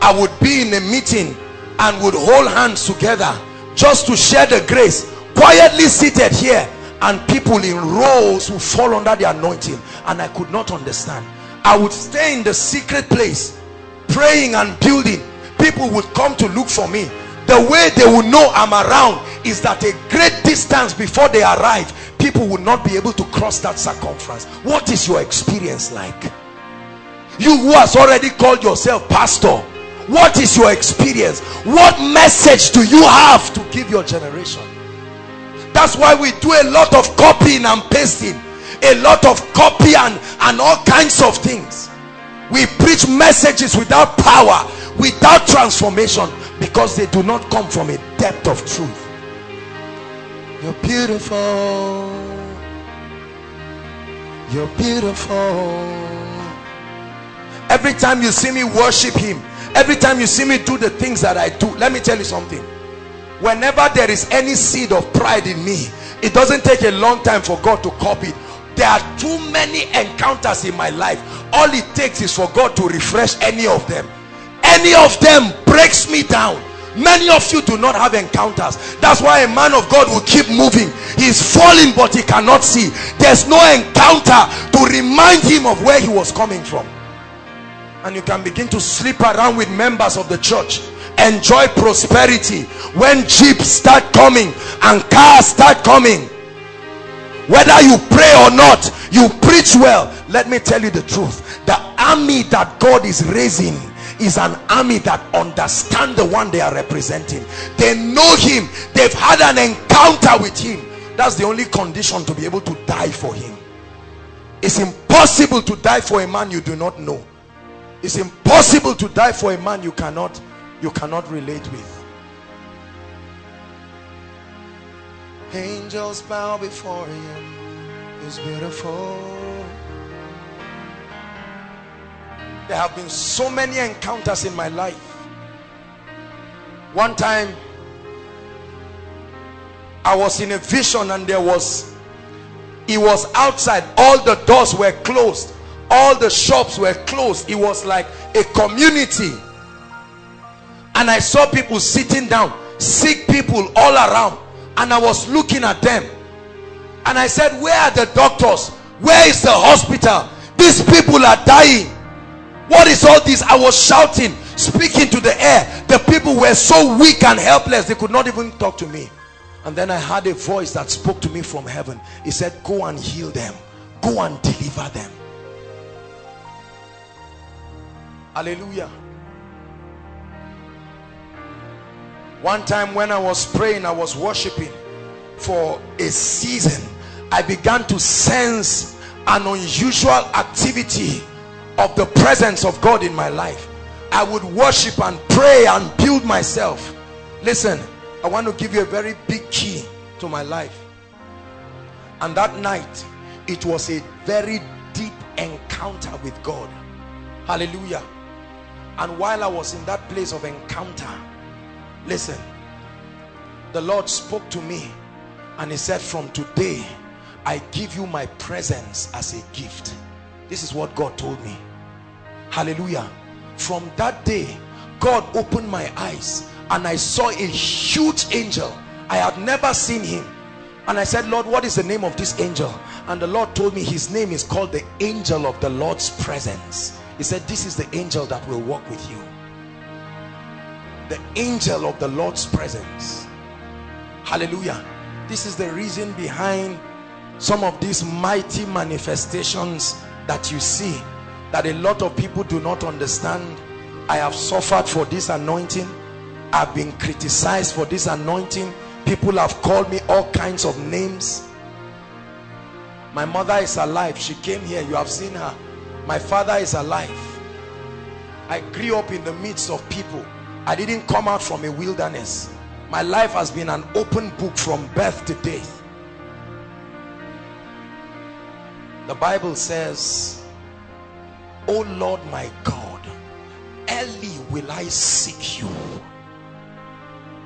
I would be in a meeting and would hold hands together just to share the grace quietly seated here. And people in rows who fall under the anointing. And I could not understand I would stay in the secret place praying and building. People would come to look for me. The way they will know i'm around is that a great distance before they arrive people will not be able to cross that circumference. What is your experience like? You who has already called yourself pastor what is your experience? What message do you have to give your generation? That's why we do a lot of copying and pasting a lot of copy and, and all kinds of things. We preach messages without power without transformation because they do not come from a depth of truth. You're beautiful. You're beautiful. Every time you see me worship him every time you see me do the things that i do let me tell you something. Whenever there is any seed of pride in me it doesn't take a long time for god to copy it there are too many encounters in my life. All it takes is for god to refresh any of them. Any of them breaks me down. Many of you do not have encounters. That's why a man of god will keep moving. He's falling but he cannot see. There's no encounter to remind him of where he was coming from. And you can begin to sleep around with members of the church. Enjoy prosperity. When jeeps start coming and cars start coming whether you pray or not you preach well. Let me tell you the truth. The army that god is raising is an army that understand the one they are representing. They know him. They've had an encounter with him. That's the only condition to be able to die for him. It's impossible to die for a man you do not know. It's impossible to die for a man you cannot you cannot relate with angels bow before him is beautiful. There have been so many encounters in my life. One time I was in a vision and there was it was outside. All the doors were closed. All the shops were closed. It was like a community. And I saw people sitting down sick people all around and I was looking at them. And I said where are the doctors? Where is the hospital? These people are dying. What is all this? I was shouting speaking to the air. The people were so weak and helpless they could not even talk to me. And then I heard a voice that spoke to me from heaven. He said go and heal them. Go and deliver them. Hallelujah one time when I was praying I was worshiping for a season. I began to sense an unusual activity of the presence of God in my life. I would worship and pray and build myself. Listen I want to give you a very big key to my life. And that night it was a very deep encounter with God. Hallelujah. And while I was in that place of encounter listen. The Lord spoke to me and he said from today I give you my presence as a gift. This is what God told me. Hallelujah. From that day God opened my eyes and I saw a huge angel. I had never seen him. And I said Lord what is the name of this angel? And the Lord told me his name is called the angel of the Lord's presence. He said this is the angel that will walk with you the angel of the Lord's presence. Hallelujah. This is the reason behind some of these mighty manifestations that you see that a lot of people do not understand. I have suffered for this anointing. I've been criticized for this anointing. People have called me all kinds of names. My mother is alive. She came here. You have seen her. My father is alive. I grew up in the midst of people I didn't come out from a wilderness. My life has been an open book from birth to death. The Bible says oh Lord my God early will I seek you.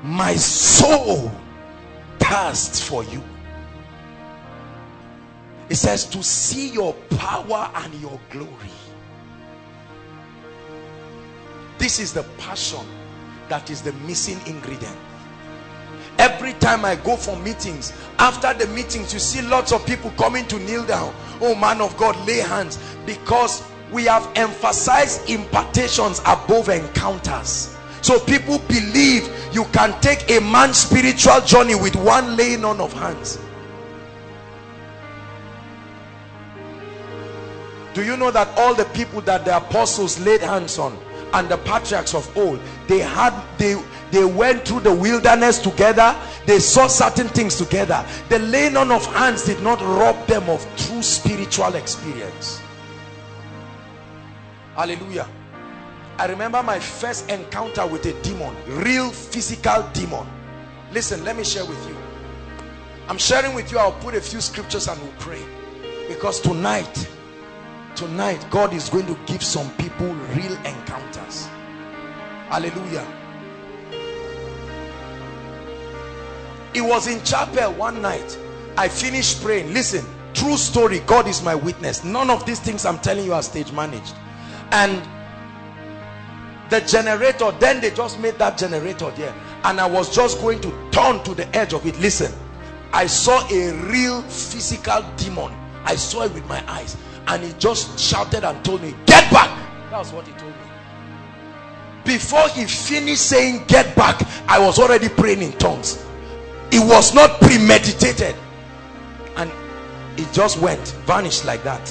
My soul thirsts for you. It says to see your power and your glory. This is the passion that is the missing ingredient. Every time I go for meetings after the meetings you see lots of people coming to kneel down. Oh man of God lay hands. Because we have emphasized impartations above encounters. So people believe you can take a man's spiritual journey with one laying on of hands. Do you know that all the people that the apostles laid hands on and the patriarchs of old they had they they went through the wilderness together. They saw certain things together. The laying on of hands did not rob them of true spiritual experience. Hallelujah. I remember my first encounter with a demon real physical demon. Listen let me share with you. I'm sharing with you i'll put a few scriptures and we'll pray. Because tonight tonight god is going to give some people real encounters hallelujah. It was in chapel one night. I finished praying. Listen true story. God is my witness. None of these things i'm telling you are stage managed. And the generator then they just made that generator there. And i was just going to turn to the edge of it. Listen i saw a real physical demon. I saw it with my eyes. And he just shouted and told me get back. That was what he told me before he finished saying get back i was already praying in tongues. It was not premeditated. And it just went vanished like that.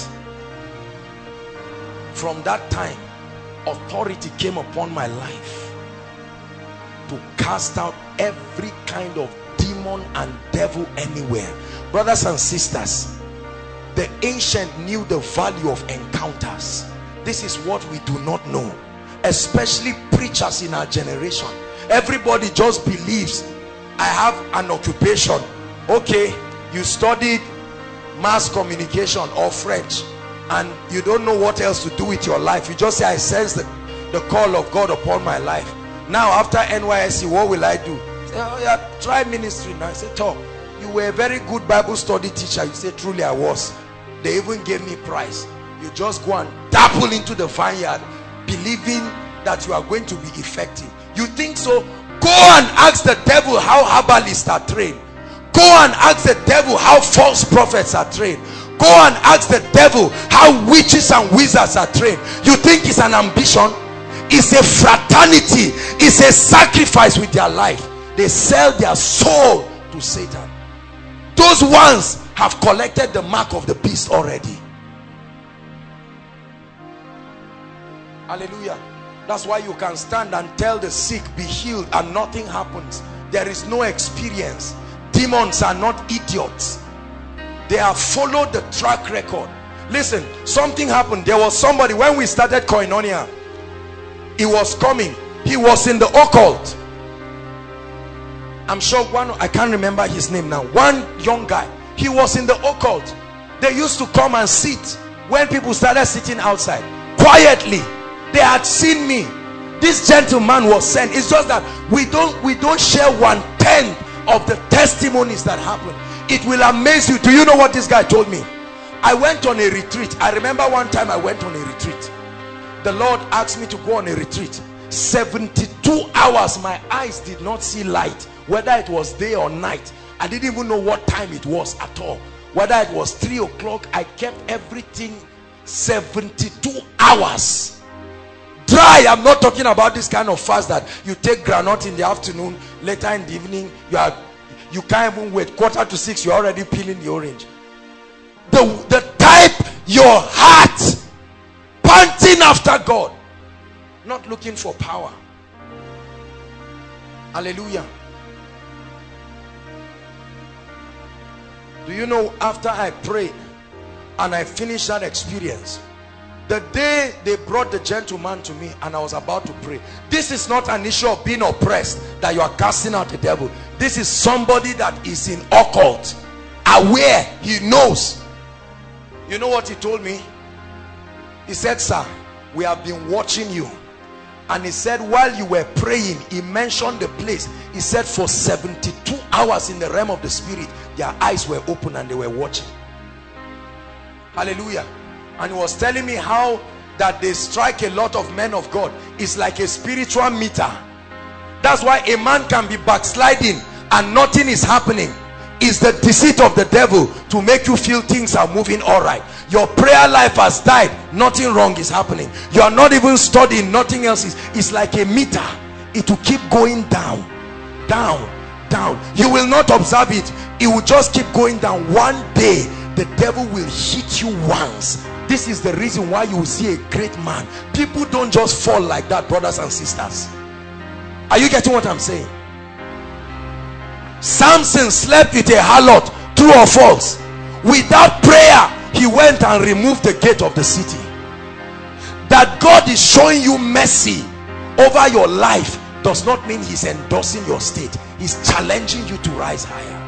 From that time authority came upon my life to cast out every kind of demon and devil anywhere. Brothers and sisters the ancient knew the value of encounters. This is what we do not know especially preachers in our generation. Everybody just believes i have an occupation. Okay you studied mass communication or french and you don't know what else to do with your life. You just say i sense the, the call of god upon my life. Now after nysc what will i do? Say oh yeah try ministry now. I say talk you were a very good bible study teacher. You say truly i was. They even gave me prize you just go and dabble into the vineyard believing that you are going to be effective. You think so? Go and ask the devil how herbalists are trained. Go and ask the devil how false prophets are trained. Go and ask the devil how witches and wizards are trained. You think it's an ambition? It's a fraternity. It's a sacrifice with their life. They sell their soul to satan. Those ones have collected the mark of the beast already hallelujah. That's why you can stand and tell the sick be healed and nothing happens. There is no experience. Demons are not idiots. They have followed the track record. Listen something happened. There was somebody when we started koinonia he was coming. He was in the occult. I'm sure one i can't remember his name now. One young guy. He was in the occult. They used to come and sit when people started sitting outside quietly they had seen me. This gentleman was sent. It's just that we don't we don't share one tenth of the testimonies that happen it will amaze you. Do you know what this guy told me? I went on a retreat. I remember one time i went on a retreat. The lord asked me to go on a retreat. 72 hours my eyes did not see light whether it was day or night. I didn't even know what time it was at all. Whether it was three o'clock i kept everything 72 hours dry i'm not talking about this kind of fast that you take granite in the afternoon later in the evening you are you can't even wait. Quarter to six you're already peeling the orange. The the type your heart panting after god not looking for power. Hallelujah. Do you know after i prayed and i finished that experience the day they brought the gentleman to me and I was about to pray this is not an issue of being oppressed that you are casting out the devil. This is somebody that is in occult aware he knows. You know what he told me? He said sir we have been watching you. And he said while you were praying he mentioned the place. He said for 72 hours in the realm of the spirit their eyes were open and they were watching. Hallelujah and he was telling me how that they strike a lot of men of God. It's like a spiritual meter. That's why a man can be backsliding and nothing is happening. Is the deceit of the devil to make you feel things are moving all right. Your prayer life has died. Nothing wrong is happening. You are not even studying. Nothing else is. It's like a meter. It will keep going down. Down. Down. You will not observe it. It will just keep going down. One day the devil will hit you once this is the reason why you see a great man. People don't just fall like that brothers and sisters. Are you getting what i'm saying? Samson slept with a harlot true or false? Without prayer he went and removed the gate of the city. That god is showing you mercy over your life does not mean he's endorsing your state. He's challenging you to rise higher.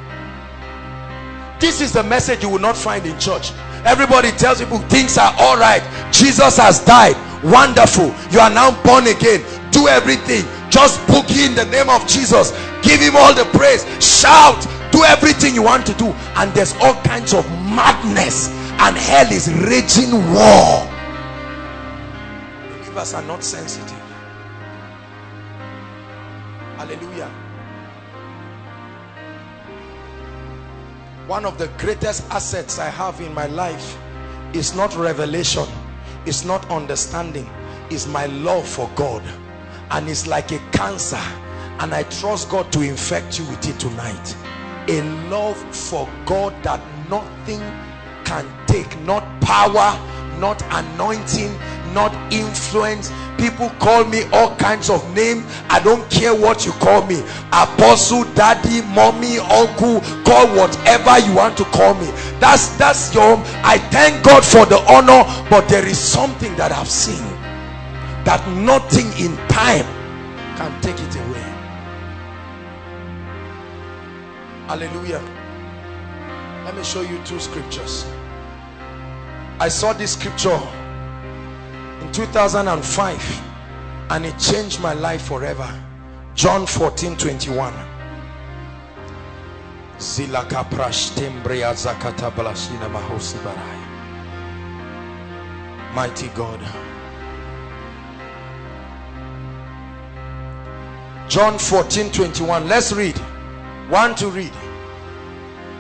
This is the message you will not find in church everybody tells people things are all right. Jesus has died. Wonderful. You are now born again. Do everything. Just book in the name of jesus. Give him all the praise. Shout. Do everything you want to do. And there's all kinds of madness. And hell is raging war. Believers are not sensitive. Hallelujah one of the greatest assets I have in my life is not revelation it's not understanding is my love for God. And it's like a cancer and I trust God to infect you with it tonight. A love for God that nothing can take not power not anointing not influence. People call me all kinds of names i don't care what you call me. Apostle daddy mommy uncle call whatever you want to call me. That's that's your i thank god for the honor but there is something that i've seen that nothing in time can take it away. Hallelujah. Let me show you two scriptures i saw this scripture in 2005 and it changed my life forever. John 14 21 Zilaka prashtembrea zakata blasina mahosi barai. mighty god. John 14 21 let's read. One to read.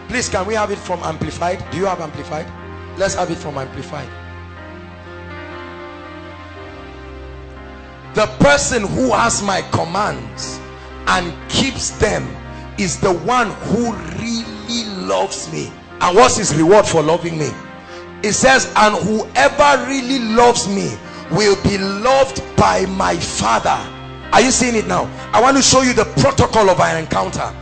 Please can we have it from amplified? Do you have amplified let's have it from amplified the person who has my commands and keeps them is the one who really loves me. And what's his reward for loving me? It says and whoever really loves me will be loved by my father. Are you seeing it now? I want to show you the protocol of our encounter.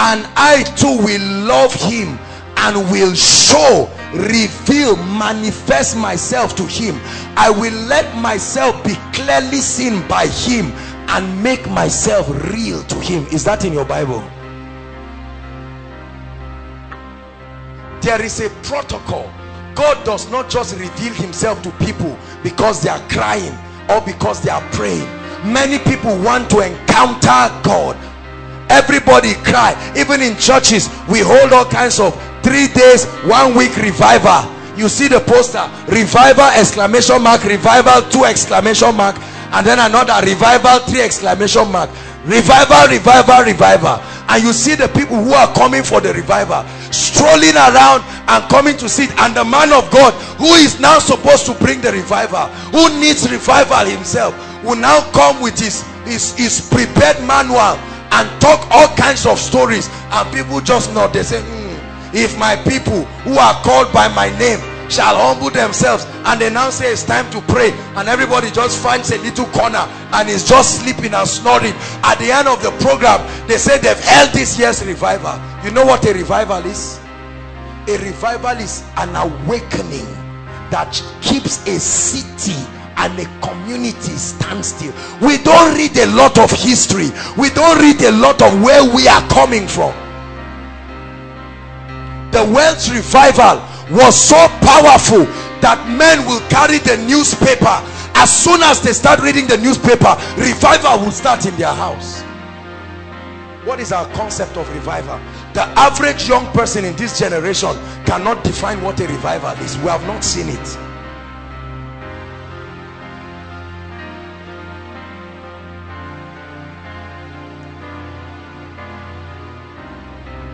And i too will love him and will show reveal manifest myself to him. I will let myself be clearly seen by him and make myself real to him. Is that in your bible? There is a protocol. God does not just reveal himself to people because they are crying or because they are praying. Many people want to encounter god. Everybody cry. Even in churches we hold all kinds of three days one week revival. You see the poster revival exclamation mark revival two exclamation mark and then another revival three exclamation mark. Revival revival revival. And you see the people who are coming for the revival strolling around and coming to see it and the man of god who is now supposed to bring the revival who needs revival himself will now come with his his, his prepared manual and talk all kinds of stories. And people just nod they say "Hmm, if my people who are called by my name shall humble themselves and they now say it's time to pray and everybody just finds a little corner and is just sleeping and snoring. At the end of the program they say they've held this year's revival. You know what a revival is? A revival is an awakening that keeps a city and a community stand still we don't read a lot of history. We don't read a lot of where we are coming from the Welsh revival was so powerful that men will carry the newspaper. As soon as they start reading the newspaper revival will start in their house. What is our concept of revival? The average young person in this generation cannot define what a revival is. We have not seen it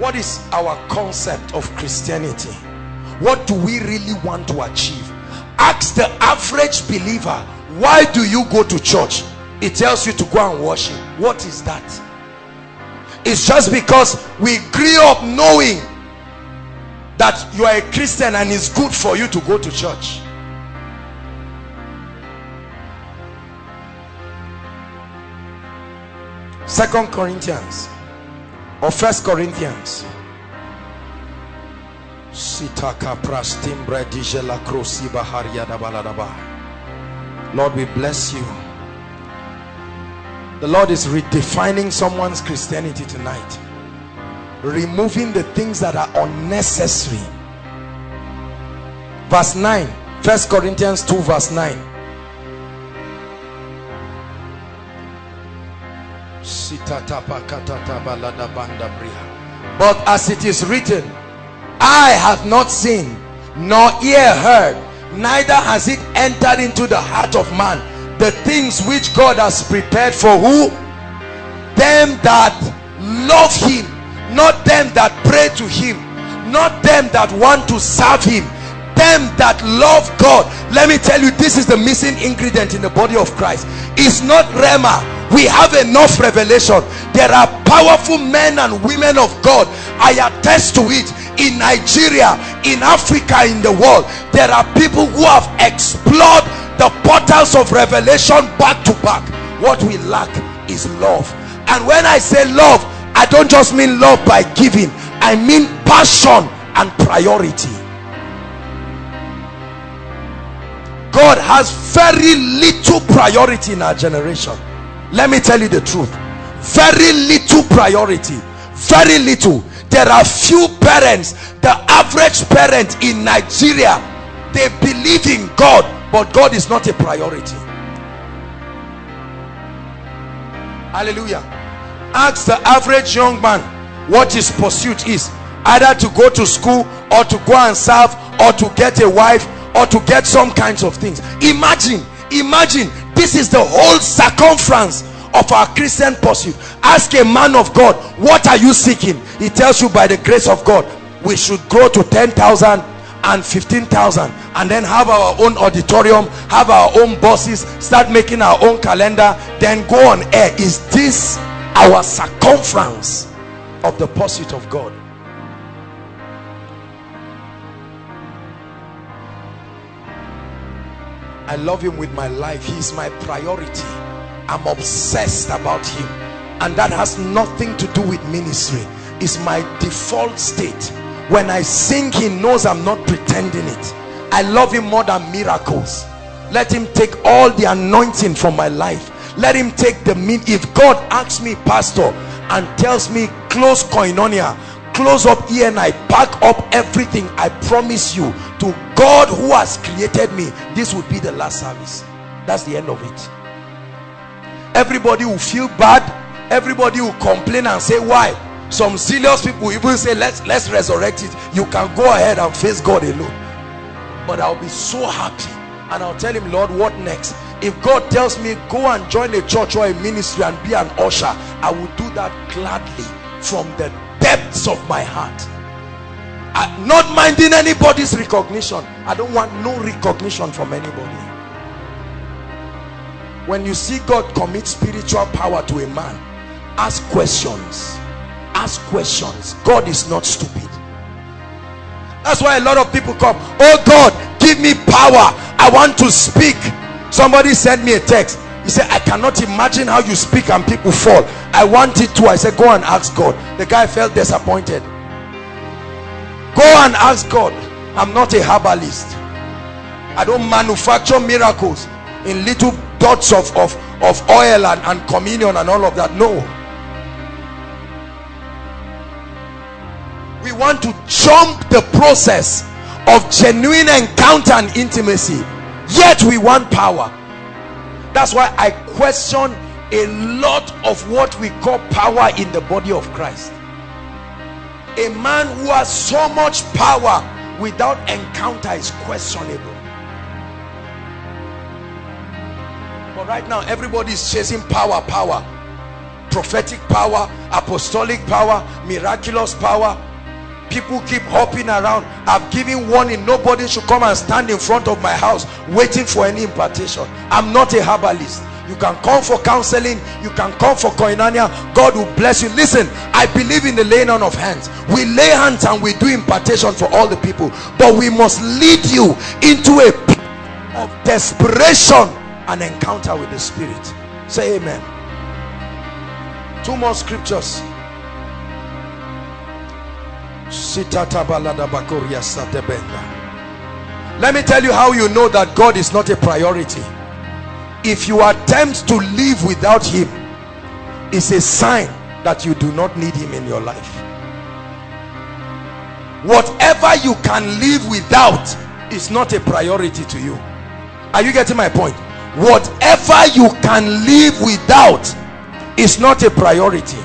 what is our concept of christianity? What do we really want to achieve? Ask the average believer why do you go to church? It tells you to go and worship. What is that? It's just because we grew up knowing that you are a Christian and it's good for you to go to church. Second Corinthians or First Corinthians. Lord, we bless you. The Lord is redefining someone's Christianity tonight. Removing the things that are unnecessary. Verse 9. First Corinthians 2 verse 9. But as it is written, I have not seen, nor ear heard, neither has it entered into the heart of man the things which God has prepared for who? Them that love him, not them that pray to him, not them that want to serve him, them that love God. Let me tell you, this is the missing ingredient in the body of Christ. It's not Rhema. We have enough revelation. There are powerful men and women of God. I attest to it in Nigeria, in Africa, in the world. There are people who have explored the portals of revelation back to back. What we lack is love. And when I say love, I don't just mean love by giving, I mean passion and priority. God has very little priority in our generation. Let me tell you the truth. Very little priority. Very little. There are few parents, the average parent in Nigeria, they believe in God, but God is not a priority. Hallelujah. Ask the average young man what his pursuit is either to go to school or to go and serve or to get a wife or to get some kinds of things. Imagine imagine this is the whole circumference of our christian pursuit. Ask a man of god what are you seeking? He tells you by the grace of god we should grow to 10,000 and 15,000 and then have our own auditorium have our own bosses start making our own calendar then go on air. Is this our circumference of the pursuit of god I love him with my life. He is my priority. I'm obsessed about him. And that has nothing to do with ministry. It's my default state. When I sing, he knows I'm not pretending it. I love him more than miracles. Let him take all the anointing from my life. Let him take the mean. If God asks me, pastor, and tells me close koinonia, close up here and I pack up everything. I promise you to God who has created me this would be the last service. That's the end of it. Everybody will feel bad. Everybody will complain and say why? Some zealous people even say let's let's resurrect it. You can go ahead and face God alone. But I'll be so happy. And I'll tell him Lord what next? If God tells me go and join a church or a ministry and be an usher I will do that gladly from the depths of my heart. I, not minding anybody's recognition. I don't want no recognition from anybody. When you see God commit spiritual power to a man ask questions. Ask questions. God is not stupid. That's why a lot of people come oh God give me power. I want to speak. Somebody sent me a text he said i cannot imagine how you speak and people fall. I want it too. I said go and ask god. The guy felt disappointed. Go and ask god. I'm not a herbalist. I don't manufacture miracles in little dots of of, of oil and, and communion and all of that. No. We want to jump the process of genuine encounter and intimacy. Yet we want power that's why I question a lot of what we call power in the body of Christ. A man who has so much power without encounter is questionable. But right now everybody is chasing power power. Prophetic power apostolic power miraculous power people keep hopping around. I've given warning. Nobody should come and stand in front of my house waiting for any impartation. I'm not a herbalist. You can come for counseling. You can come for koinonia. God will bless you. Listen i believe in the laying on of hands. We lay hands and we do impartation for all the people. But we must lead you into a of desperation and encounter with the spirit. Say amen. Two more scriptures let me tell you how you know that God is not a priority. If you attempt to live without him it's a sign that you do not need him in your life. Whatever you can live without is not a priority to you. Are you getting my point? Whatever you can live without is not a priority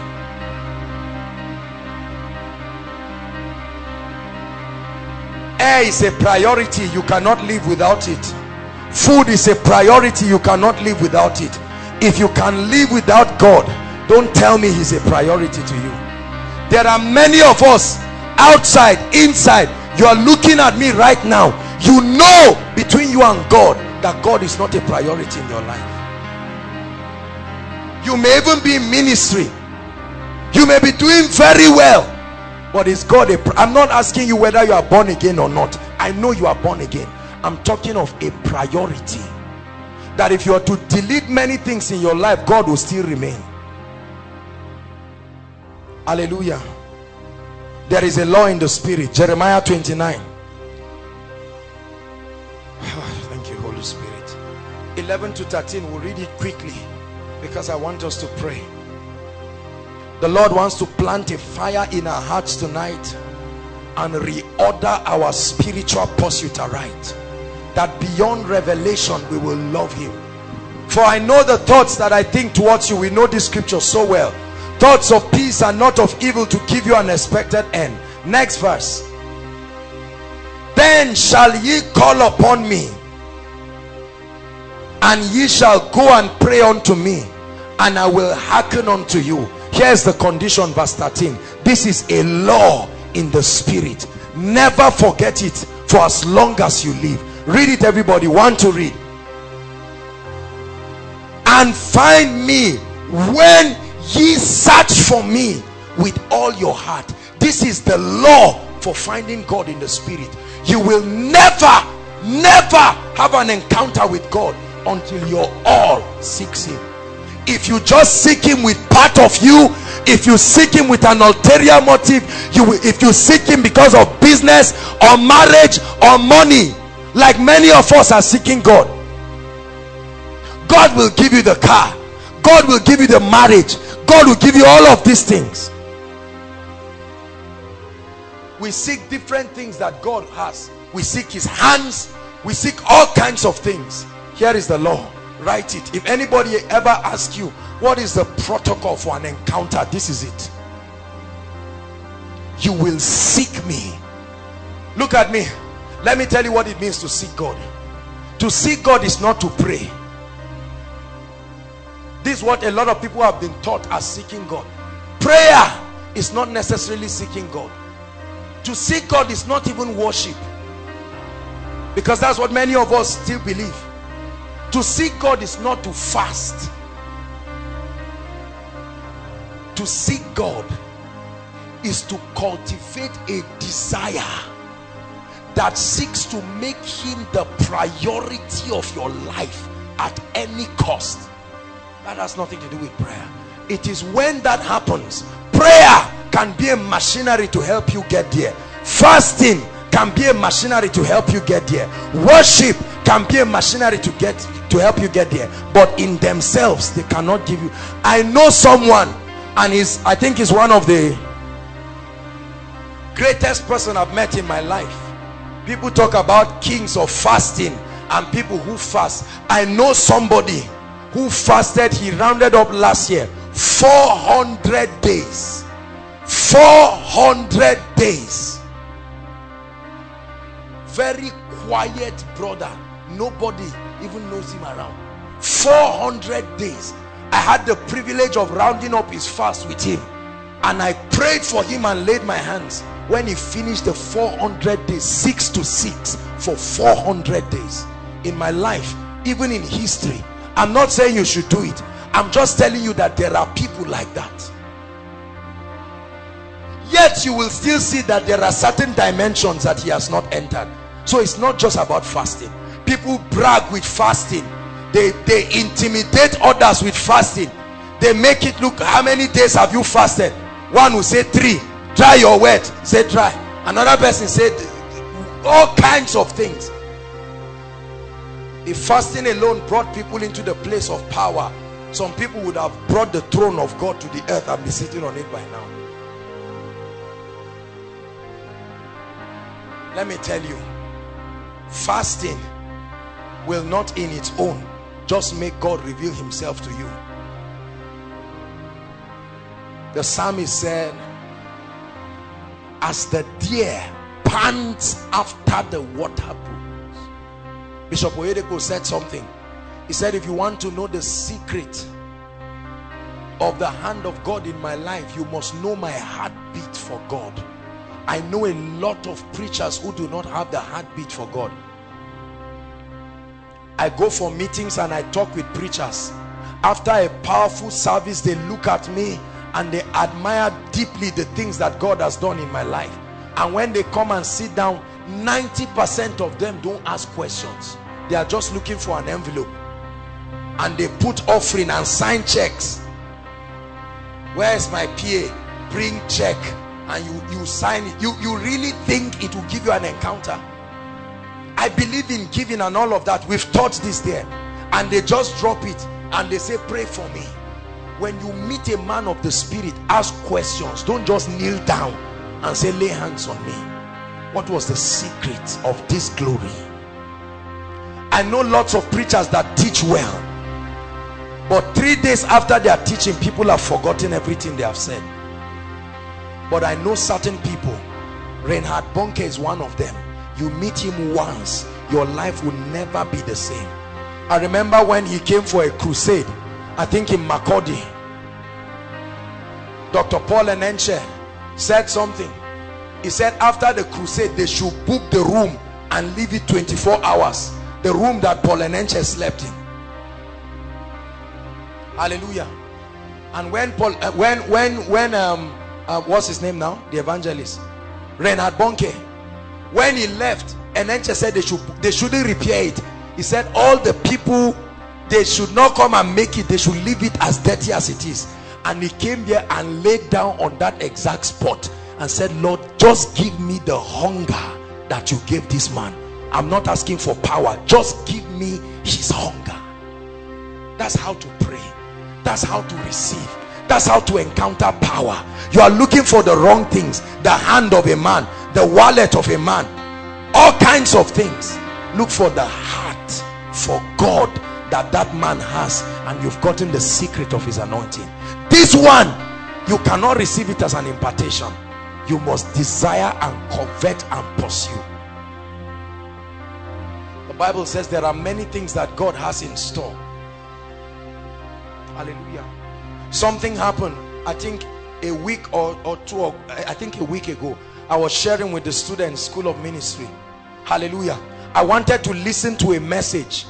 air is a priority you cannot live without it. Food is a priority you cannot live without it. If you can live without god don't tell me he's a priority to you. There are many of us outside inside you are looking at me right now. You know between you and god that god is not a priority in your life. You may even be in ministry. You may be doing very well but is god a i'm not asking you whether you are born again or not. I know you are born again. I'm talking of a priority. That if you are to delete many things in your life god will still remain. Hallelujah. There is a law in the spirit. Jeremiah 29 thank you holy spirit. 11 to 13 we'll read it quickly because i want us to pray the lord wants to plant a fire in our hearts tonight and reorder our spiritual pursuit aright. That beyond revelation we will love him. For i know the thoughts that i think towards you. We know this scripture so well. Thoughts of peace and not of evil to give you an expected end. Next verse. Then shall ye call upon me and ye shall go and pray unto me and i will hearken unto you here's the condition verse 13 this is a law in the spirit. Never forget it for as long as you live. Read it everybody. Want to read? And find me when ye search for me with all your heart. This is the law for finding god in the spirit. You will never never have an encounter with god until your all seeks him if you just seek him with part of you if you seek him with an ulterior motive you will if you seek him because of business or marriage or money like many of us are seeking god god will give you the car. God will give you the marriage. God will give you all of these things. We seek different things that god has. We seek his hands. We seek all kinds of things. Here is the law write it. If anybody ever asks you what is the protocol for an encounter? This is it. You will seek me. Look at me. Let me tell you what it means to seek god. To seek god is not to pray. This is what a lot of people have been taught as seeking god. Prayer is not necessarily seeking god. To seek god is not even worship. Because that's what many of us still believe to seek God is not to fast. To seek God is to cultivate a desire that seeks to make him the priority of your life at any cost. That has nothing to do with prayer. It is when that happens prayer can be a machinery to help you get there. Fasting can be a machinery to help you get there. Worship can be a machinery to get to help you get there. But in themselves they cannot give you. I know someone and he's i think he's one of the greatest person i've met in my life. People talk about kings of fasting and people who fast. I know somebody who fasted. He rounded up last year. 400 days. 400 days. Very quiet brother nobody even knows him around 400 days i had the privilege of rounding up his fast with him and i prayed for him and laid my hands when he finished the 400 days six to six for 400 days in my life even in history I'm not saying you should do it. I'm just telling you that there are people like that. Yet you will still see that there are certain dimensions that he has not entered. So it's not just about fasting. People brag with fasting. They, they intimidate others with fasting. They make it look, how many days have you fasted? One will say three. Dry your wet. Say dry. Another person said all kinds of things. If fasting alone brought people into the place of power, some people would have brought the throne of God to the earth and be sitting on it by now. Let me tell you, fasting will not in its own just make God reveal himself to you. The psalmist said, as the deer pants after the water brooks. Bishop Oyedepo said something. He said, if you want to know the secret of the hand of God in my life, you must know my heartbeat for God. I know a lot of preachers who do not have the heartbeat for God. I go for meetings and I talk with preachers. After a powerful service, they look at me and they admire deeply the things that God has done in my life. And when they come and sit down, 90% of them don't ask questions. They are just looking for an envelope. And they put offering and sign checks. Where is my PA? Bring check. And you, you sign it. You, you really think it will give you an encounter? I believe in giving and all of that. We've taught this there. And they just drop it. And they say, pray for me when you meet a man of the spirit ask questions don't just kneel down and say lay hands on me what was the secret of this glory i know lots of preachers that teach well but three days after their teaching people have forgotten everything they have said but i know certain people reinhard Bonnke is one of them you meet him once your life will never be the same. I remember when he came for a crusade I think in Makurdi Dr. Paul Enenche said something. He said after the crusade they should book the room and leave it 24 hours the room that Paul Enenche slept in. Hallelujah. And when Paul uh, when when when um uh, what's his name now? The evangelist. Reinhard Bonnke when he left Enenche said they should they shouldn't repair it. He said all the people they should not come and make it they should leave it as dirty as it is. And he came there and laid down on that exact spot and said lord just give me the hunger that you gave this man. I'm not asking for power. Just give me his hunger. That's how to pray. That's how to receive. That's how to encounter power. You are looking for the wrong things. The hand of a man the wallet of a man. All kinds of things. Look for the heart for god that that man has and you've gotten the secret of his anointing. This one you cannot receive it as an impartation. You must desire and covet and pursue. The bible says there are many things that god has in store. Hallelujah. Something happened i think a week or, or two i think a week ago i was sharing with the students school of ministry. Hallelujah. I wanted to listen to a message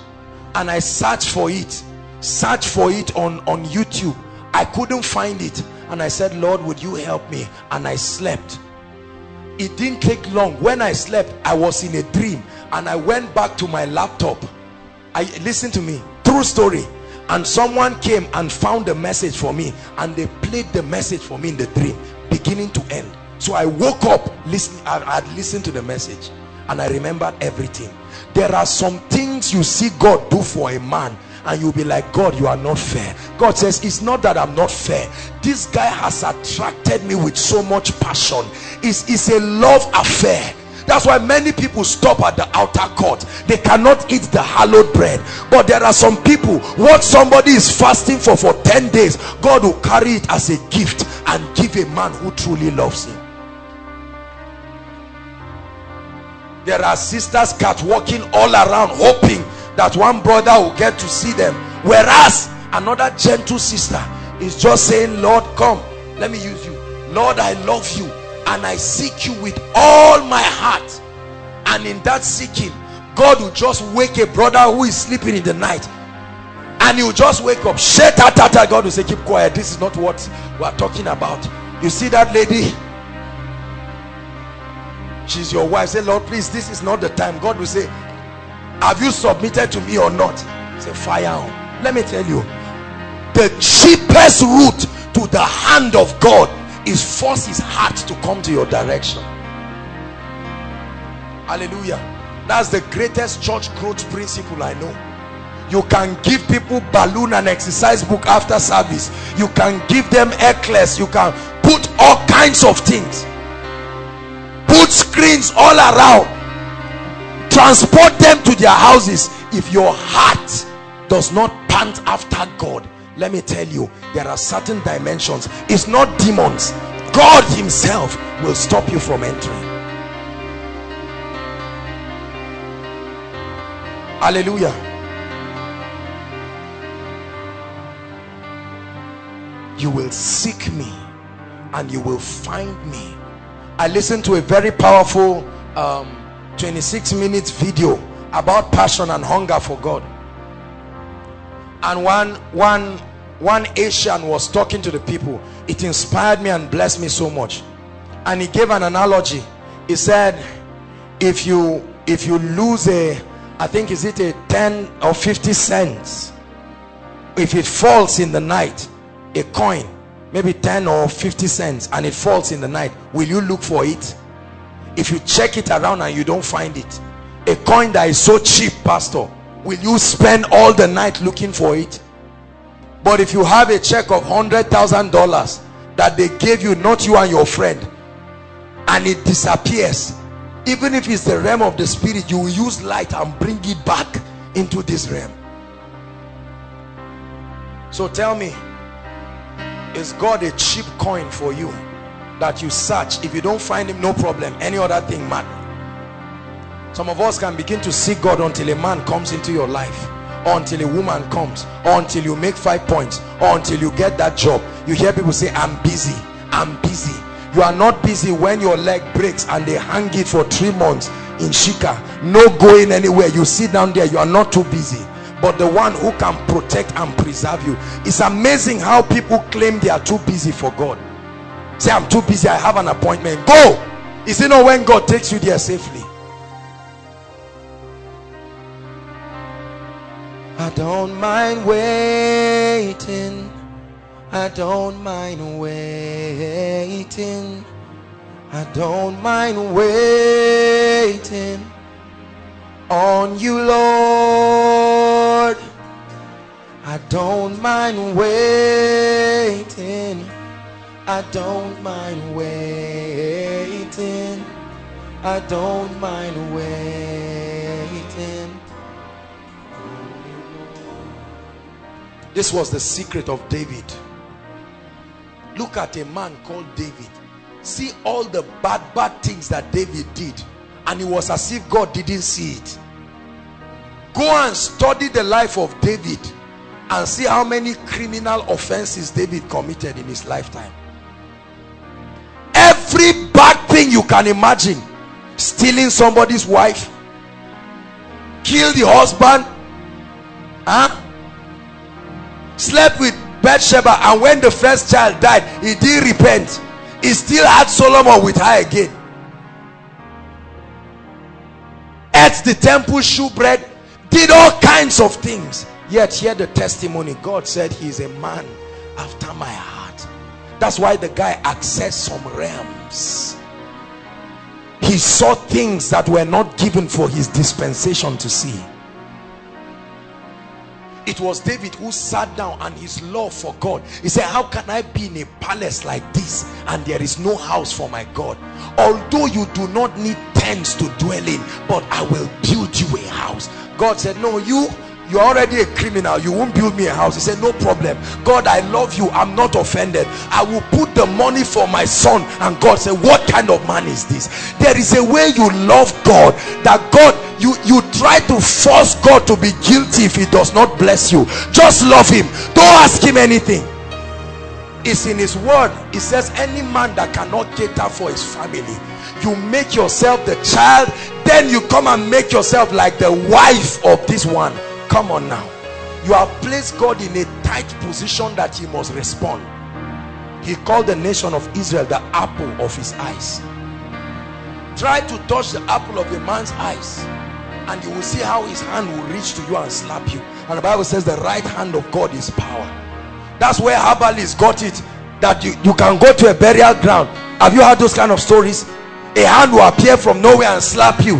and i searched for it search for it on on youtube. I couldn't find it and i said lord would you help me? And i slept. It didn't take long. When i slept i was in a dream and i went back to my laptop. I listen to me. True story. And someone came and found the message for me and they played the message for me in the dream beginning to end so i woke up listening i had listened to the message and i remembered everything. There are some things you see god do for a man and you'll be like god you are not fair. God says it's not that i'm not fair. This guy has attracted me with so much passion. It's, it's a love affair. That's why many people stop at the outer court. They cannot eat the hallowed bread. But there are some people what somebody is fasting for for 10 days god will carry it as a gift and give a man who truly loves him there are sisters catwalking all around hoping that one brother will get to see them. Whereas another gentle sister is just saying lord come let me use you. Lord i love you and i seek you with all my heart. And in that seeking god will just wake a brother who is sleeping in the night. And you just wake up. Tata god will say keep quiet. This is not what we are talking about. You see that lady she's your wife say lord please this is not the time. God will say have you submitted to me or not? Say fire on. Let me tell you the cheapest route to the hand of god is force his heart to come to your direction. Hallelujah. That's the greatest church growth principle i know. You can give people balloon and exercise book after service. You can give them eclairs you can put all kinds of things put screens all around. Transport them to their houses. If your heart does not pant after god let me tell you there are certain dimensions. It's not demons. God himself will stop you from entering. Hallelujah. You will seek me and you will find me i listened to a very powerful um 26 minutes video about passion and hunger for god. And one one one asian was talking to the people. It inspired me and blessed me so much. And he gave an analogy. He said if you if you lose a i think is it a 10 or 50 cents? If it falls in the night a coin maybe 10 or 50 cents and it falls in the night will you look for it? If you check it around and you don't find it a coin that is so cheap pastor will you spend all the night looking for it? But if you have a check of hundred thousand dollars that they gave you not you and your friend and it disappears even if it's the realm of the spirit you will use light and bring it back into this realm. So tell me is God a cheap coin for you that you search? If you don't find him no problem. Any other thing matter some of us can begin to seek God until a man comes into your life or until a woman comes or until you make five points or until you get that job. You hear people say I'm busy I'm busy. You are not busy when your leg breaks and they hang it for three months in Shika. No going anywhere. You sit down there. You are not too busy but the one who can protect and preserve you. It's amazing how people claim they are too busy for God. Say I'm too busy. I have an appointment. Go! Is it not when God takes you there safely? I don't mind waiting. I don't mind waiting. I don't mind waiting on you Lord I don't mind waiting I don't mind waiting I don't mind waiting This was the secret of David. Look at a man called David. See all the bad, bad things that David did. And it was as if God didn't see it. Go and study the life of David and see how many criminal offenses David committed in his lifetime. Every bad thing you can imagine. Stealing somebody's wife. Kill the husband. Huh? slept with Bathsheba and when the first child died he didn't repent he still had Solomon with her again ate the temple shewbread did all kinds of things. Yet hear the testimony. God said he is a man after my heart. That's why the guy accessed some realms. He saw things that were not given for his dispensation to see it was David who sat down and his love for God. He said how can I be in a palace like this and there is no house for my God? Although you do not need tents to dwell in but I will build you a house. God said no you you're already a criminal. You won't build me a house. He said no problem. God i love you. I'm not offended. I will put the money for my son. And god said what kind of man is this? There is a way you love god that god you you try to force god to be guilty if he does not bless you. Just love him. Don't ask him anything. It's in his word. He says any man that cannot cater for his family you make yourself the child. Then you come and make yourself like the wife of this one come on now. You have placed God in a tight position that he must respond. He called the nation of Israel the apple of his eyes. Try to touch the apple of a man's eyes and you will see how his hand will reach to you and slap you. And the Bible says the right hand of God is power. That's where Herbalist got it that you, you can go to a burial ground. Have you heard those kind of stories? A hand will appear from nowhere and slap you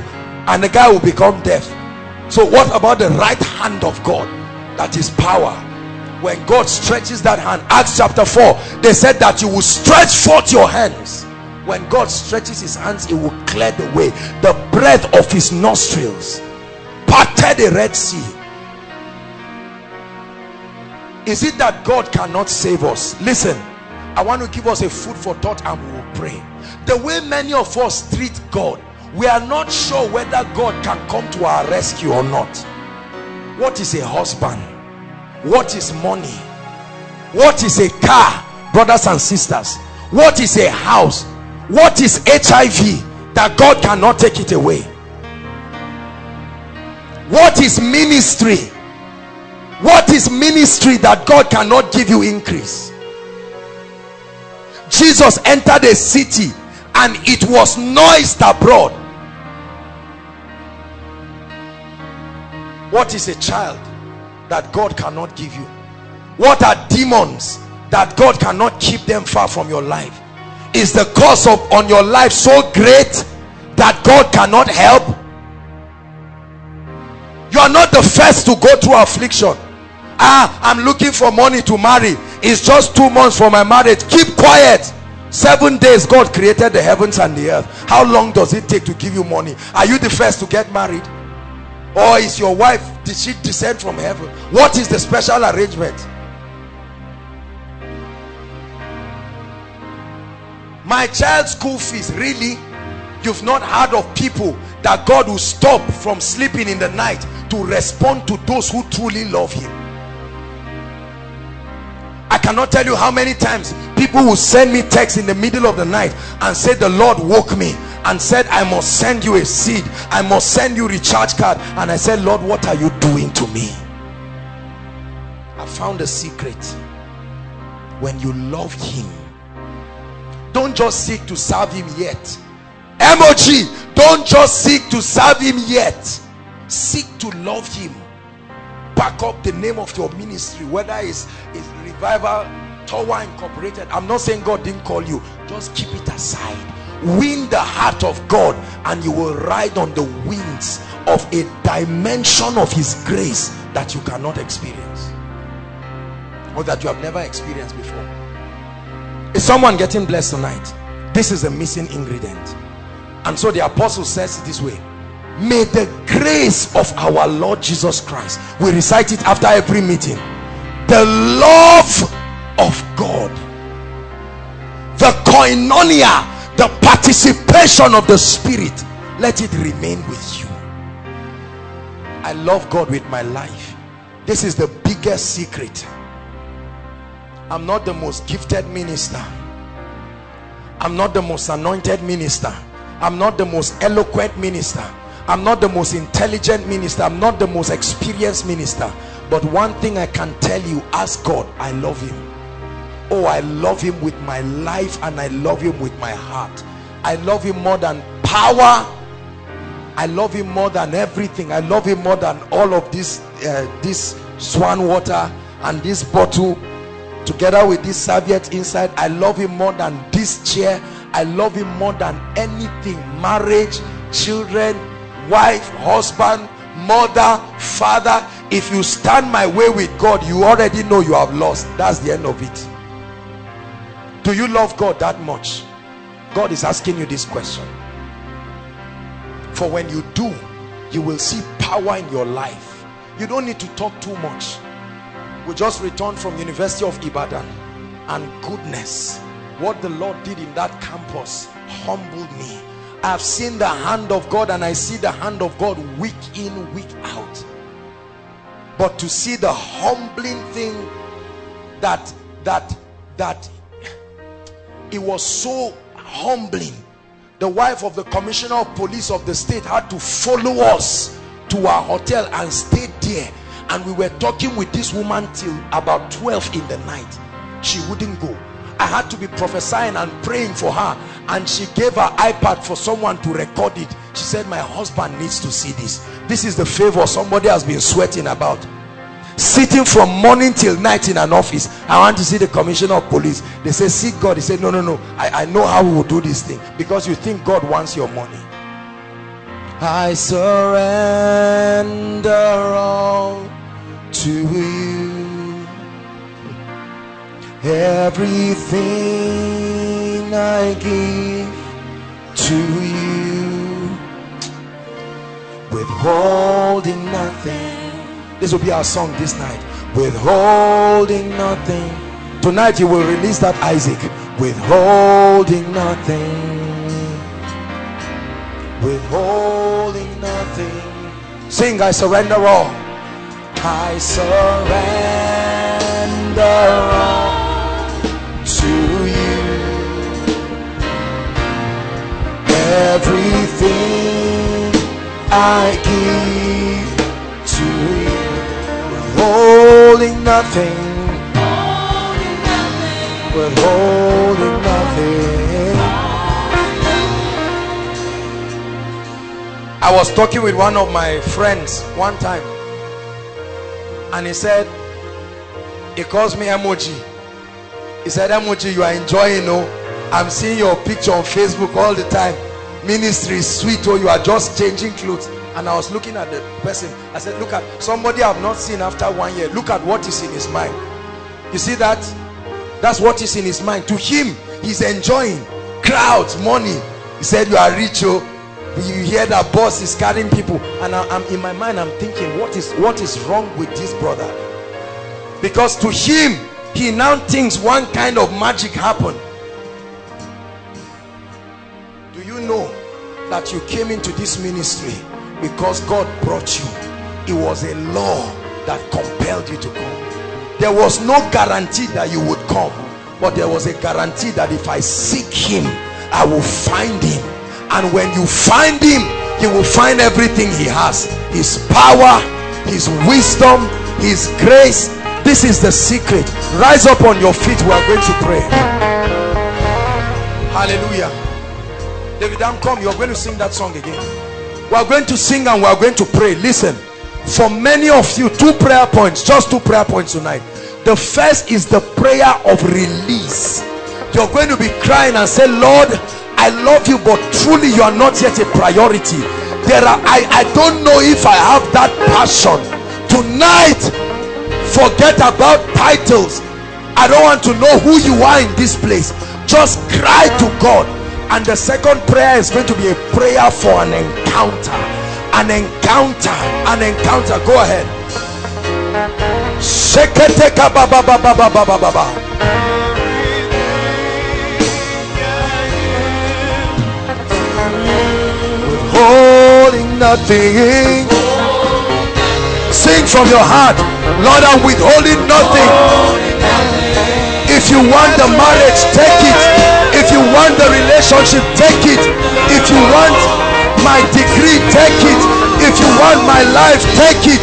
and the guy will become deaf so what about the right hand of God? That is power. When God stretches that hand Acts chapter 4 they said that you will stretch forth your hands. When God stretches his hands he will clear the way the breath of his nostrils. Parted the Red Sea. Is it that God cannot save us? Listen I want to give us a food for thought and we will pray. The way many of us treat God we are not sure whether God can come to our rescue or not. What is a husband? What is money? What is a car brothers and sisters? What is a house? What is HIV that God cannot take it away? What is ministry? What is ministry that God cannot give you increase? Jesus entered a city and it was noised abroad what is a child that God cannot give you? What are demons that God cannot keep them far from your life? Is the cause of on your life so great that God cannot help? You are not the first to go through affliction. Ah I'm looking for money to marry. It's just two months for my marriage. Keep quiet. Seven days God created the heavens and the earth. How long does it take to give you money? Are you the first to get married or is your wife did she descend from heaven? What is the special arrangement? My child's school fees really? You've not heard of people that God will stop from sleeping in the night to respond to those who truly love him cannot tell you how many times people will send me texts in the middle of the night and say the Lord woke me and said I must send you a seed. I must send you recharge card. And I said Lord what are you doing to me? I found a secret. When you love him don't just seek to serve him yet. MOG don't just seek to serve him yet. Seek to love him back up the name of your ministry whether it's, it's revival tower incorporated. I'm not saying god didn't call you. Just keep it aside. Win the heart of god and you will ride on the wings of a dimension of his grace that you cannot experience or that you have never experienced before. Is someone getting blessed tonight? This is a missing ingredient. And so the apostle says it this way may the grace of our lord jesus christ we recite it after every meeting. The love of god the koinonia the participation of the spirit let it remain with you. I love god with my life. This is the biggest secret. I'm not the most gifted minister. I'm not the most anointed minister. I'm not the most eloquent minister I'm not the most intelligent minister. I'm not the most experienced minister. But one thing I can tell you, ask God, I love him. Oh, I love him with my life and I love him with my heart. I love him more than power. I love him more than everything. I love him more than all of this, uh, this swan water and this bottle together with this serviette inside. I love him more than this chair. I love him more than anything. Marriage, children, wife husband mother father if you stand my way with god you already know you have lost. That's the end of it. Do you love god that much? God is asking you this question. For when you do you will see power in your life. You don't need to talk too much. We just returned from university of ibadan and goodness what the lord did in that campus humbled me I've seen the hand of God and I see the hand of God week in week out. But to see the humbling thing that that that it was so humbling. The wife of the commissioner of police of the state had to follow us to our hotel and stay there. And we were talking with this woman till about 12 in the night. She wouldn't go I had to be prophesying and praying for her and she gave her iPad for someone to record it. She said my husband needs to see this. This is the favor somebody has been sweating about. Sitting from morning till night in an office I want to see the commissioner of police. They say seek God. He said no no no. I, I know how we will do this thing because you think God wants your money. I surrender all to you everything I give to you. Withholding nothing. This will be our song this night. Withholding nothing. Tonight you will release that Isaac. Withholding nothing. Withholding nothing. Sing I surrender all. I surrender all everything I give to you. Withholding nothing. Withholding nothing. I was talking with one of my friends one time and he said he calls me emoji. He said emoji you are enjoying oh. I'm seeing your picture on facebook all the time ministry is sweet oh you are just changing clothes. And i was looking at the person. I said look at somebody i've not seen after one year look at what is in his mind. You see that? That's what is in his mind. To him he's enjoying crowds money. He said you are rich oh. You hear that boss is carrying people. And I, am in my mind i'm thinking what is what is wrong with this brother? Because to him he now thinks one kind of magic happened know that you came into this ministry because god brought you. It was a law that compelled you to come. There was no guarantee that you would come but there was a guarantee that if i seek him i will find him. And when you find him you will find everything he has. His power his wisdom his grace. This is the secret. Rise up on your feet. We are going to pray. Hallelujah david i'm come. You're going to sing that song again. We are going to sing and we are going to pray. Listen for many of you two prayer points just two prayer points tonight. The first is the prayer of release. You're going to be crying and say lord I love you but truly you are not yet a priority. There are I, I don't know if I have that passion. Tonight forget about titles. I don't want to know who you are in this place. Just cry to God and the second prayer is going to be a prayer for an encounter. An encounter. An encounter. Go ahead. Holding nothing. Sing from your heart, Lord. I'm withholding nothing. If you want the marriage, take it. You want the relationship, take it. If you want my degree, take it. If you want my life, take it.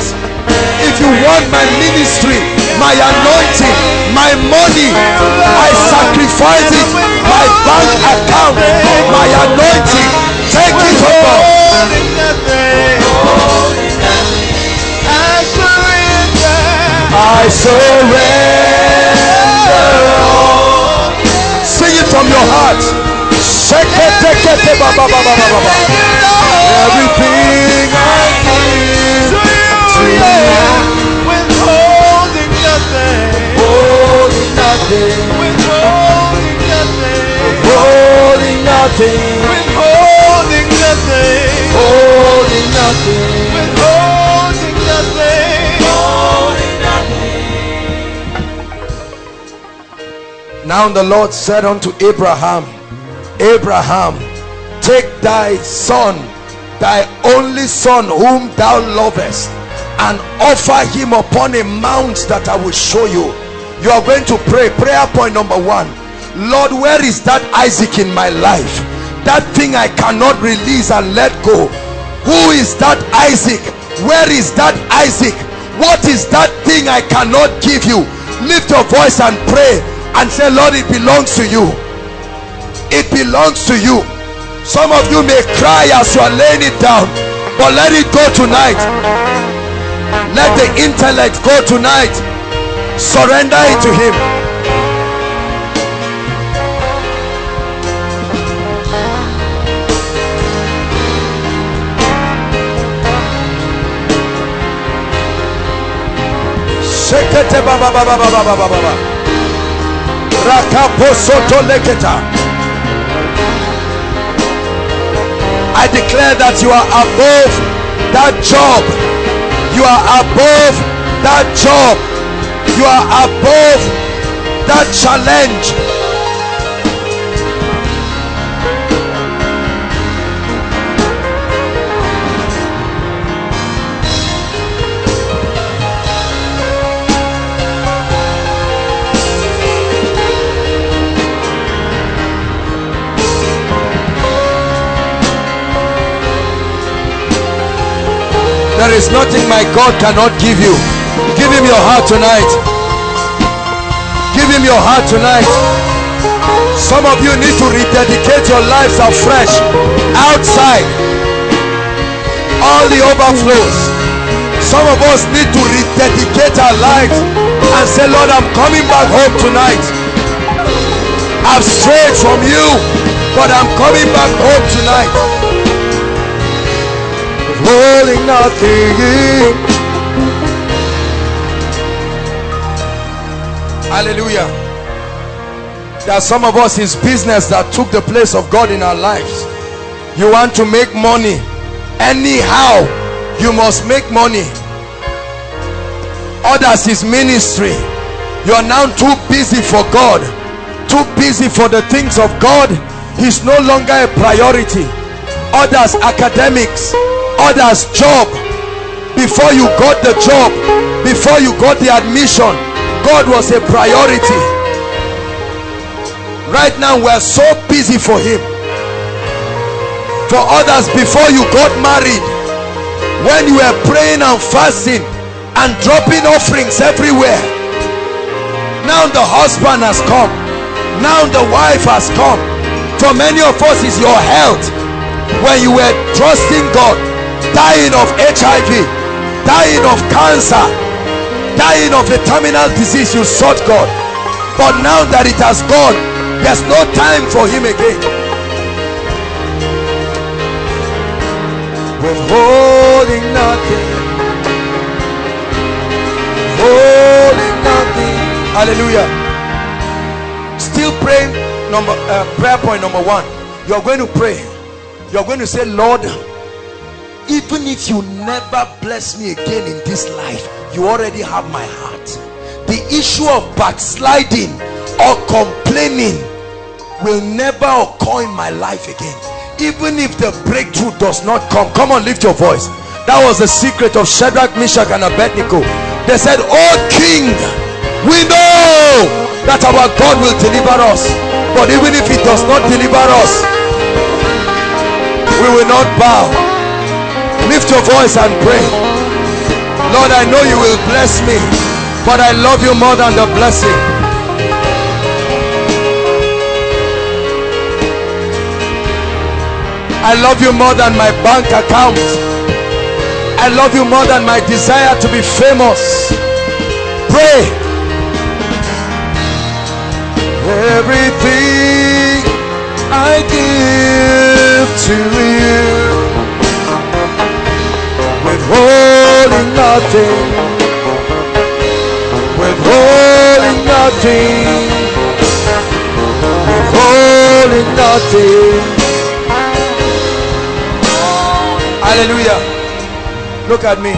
If you want my ministry, my anointing, my money, I sacrifice it. My bank account, my anointing, take it, oh God. I surrender from your heart. Everything I give to you, Withholding nothing, holding nothing, withholding nothing, holding nothing, withholding nothing, holding nothing. Now the Lord said unto Abraham, Abraham, take thy son, thy only son whom thou lovest, and offer him upon a mount that I will show you. You are going to pray. Prayer point number one. Lord, where is that Isaac in my life? That thing I cannot release and let go. Who is that Isaac? Where is that Isaac? what is that thing i cannot give you lift your voice and pray and say lord it belongs to you it belongs to you some of you may cry as you are laying it down but let it go tonight let the intellect go tonight surrender it to him Shekete baba baba baba baba baba. Rakaposoto leketa. I declare that you are above that job. You are above that job. You are above that challenge. There is nothing my God cannot give you. Give him your heart tonight. Give him your heart tonight. Some of you need to rededicate your lives afresh outside all the overflows. Some of us need to rededicate our lives and say, Lord, I'm coming back home tonight. I've strayed from you, but I'm coming back home tonight holding nothing. Hallelujah. There are some of us, it's business that took the place of God in our lives. You want to make money. Anyhow, you must make money. Others is ministry. You are now too busy for God. Too busy for the things of God. He's no longer a priority. Others academics others job. Before you got the job before you got the admission god was a priority. Right now we're so busy for him. For others before you got married when you were praying and fasting and dropping offerings everywhere now the husband has come. Now the wife has come. For many of us is your health. When you were trusting god dying of HIV, dying of cancer, dying of a terminal disease, you sought God. But now that it has gone, there's no time for him again. Withholding nothing. Holding nothing. Hallelujah. Still praying. Number uh, prayer point number one. You're going to pray. You're going to say, Lord, even if you never bless me again in this life you already have my heart. The issue of backsliding or complaining will never occur in my life again. Even if the breakthrough does not come come on lift your voice. That was the secret of Shadrach Meshach and Abednego. They said oh king we know that our God will deliver us. But even if he does not deliver us we will not bow lift your voice and pray. Lord i know you will bless me but i love you more than the blessing. I love you more than my bank account. I love you more than my desire to be famous. Pray. Everything i give to you withholding nothing, withholding nothing, withholding nothing. Hallelujah. Look at me.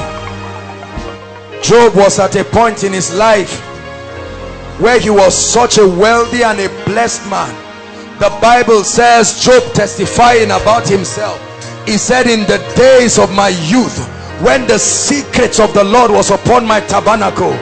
Job was at a point in his life where he was such a wealthy and a blessed man. The Bible says, Job testifying about himself. He said, In the days of my youth, when the secrets of the Lord was upon my tabernacle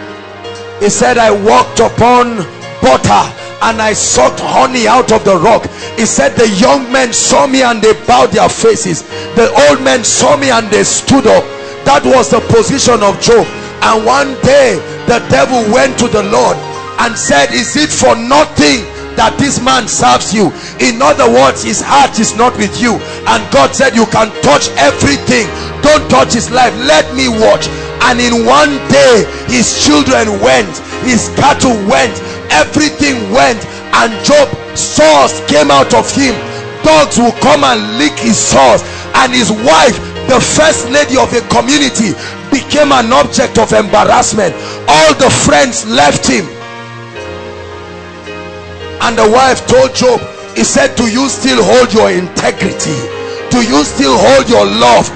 he said I walked upon butter and I sucked honey out of the rock. He said the young men saw me and they bowed their faces. The old men saw me and they stood up. That was the position of Job. And one day the devil went to the Lord and said, Is it for nothing that this man serves you? In other words, his heart is not with you. And God said, You can touch everything, don't touch his life. Let me watch. And in one day, his children went, his cattle went, everything went, and Job sores came out of him. Dogs will come and lick his sores, and his wife, the first lady of a community, became an object of embarrassment. All the friends left him. And the wife told Job, he said, Do you still hold your integrity? Do you still hold your love?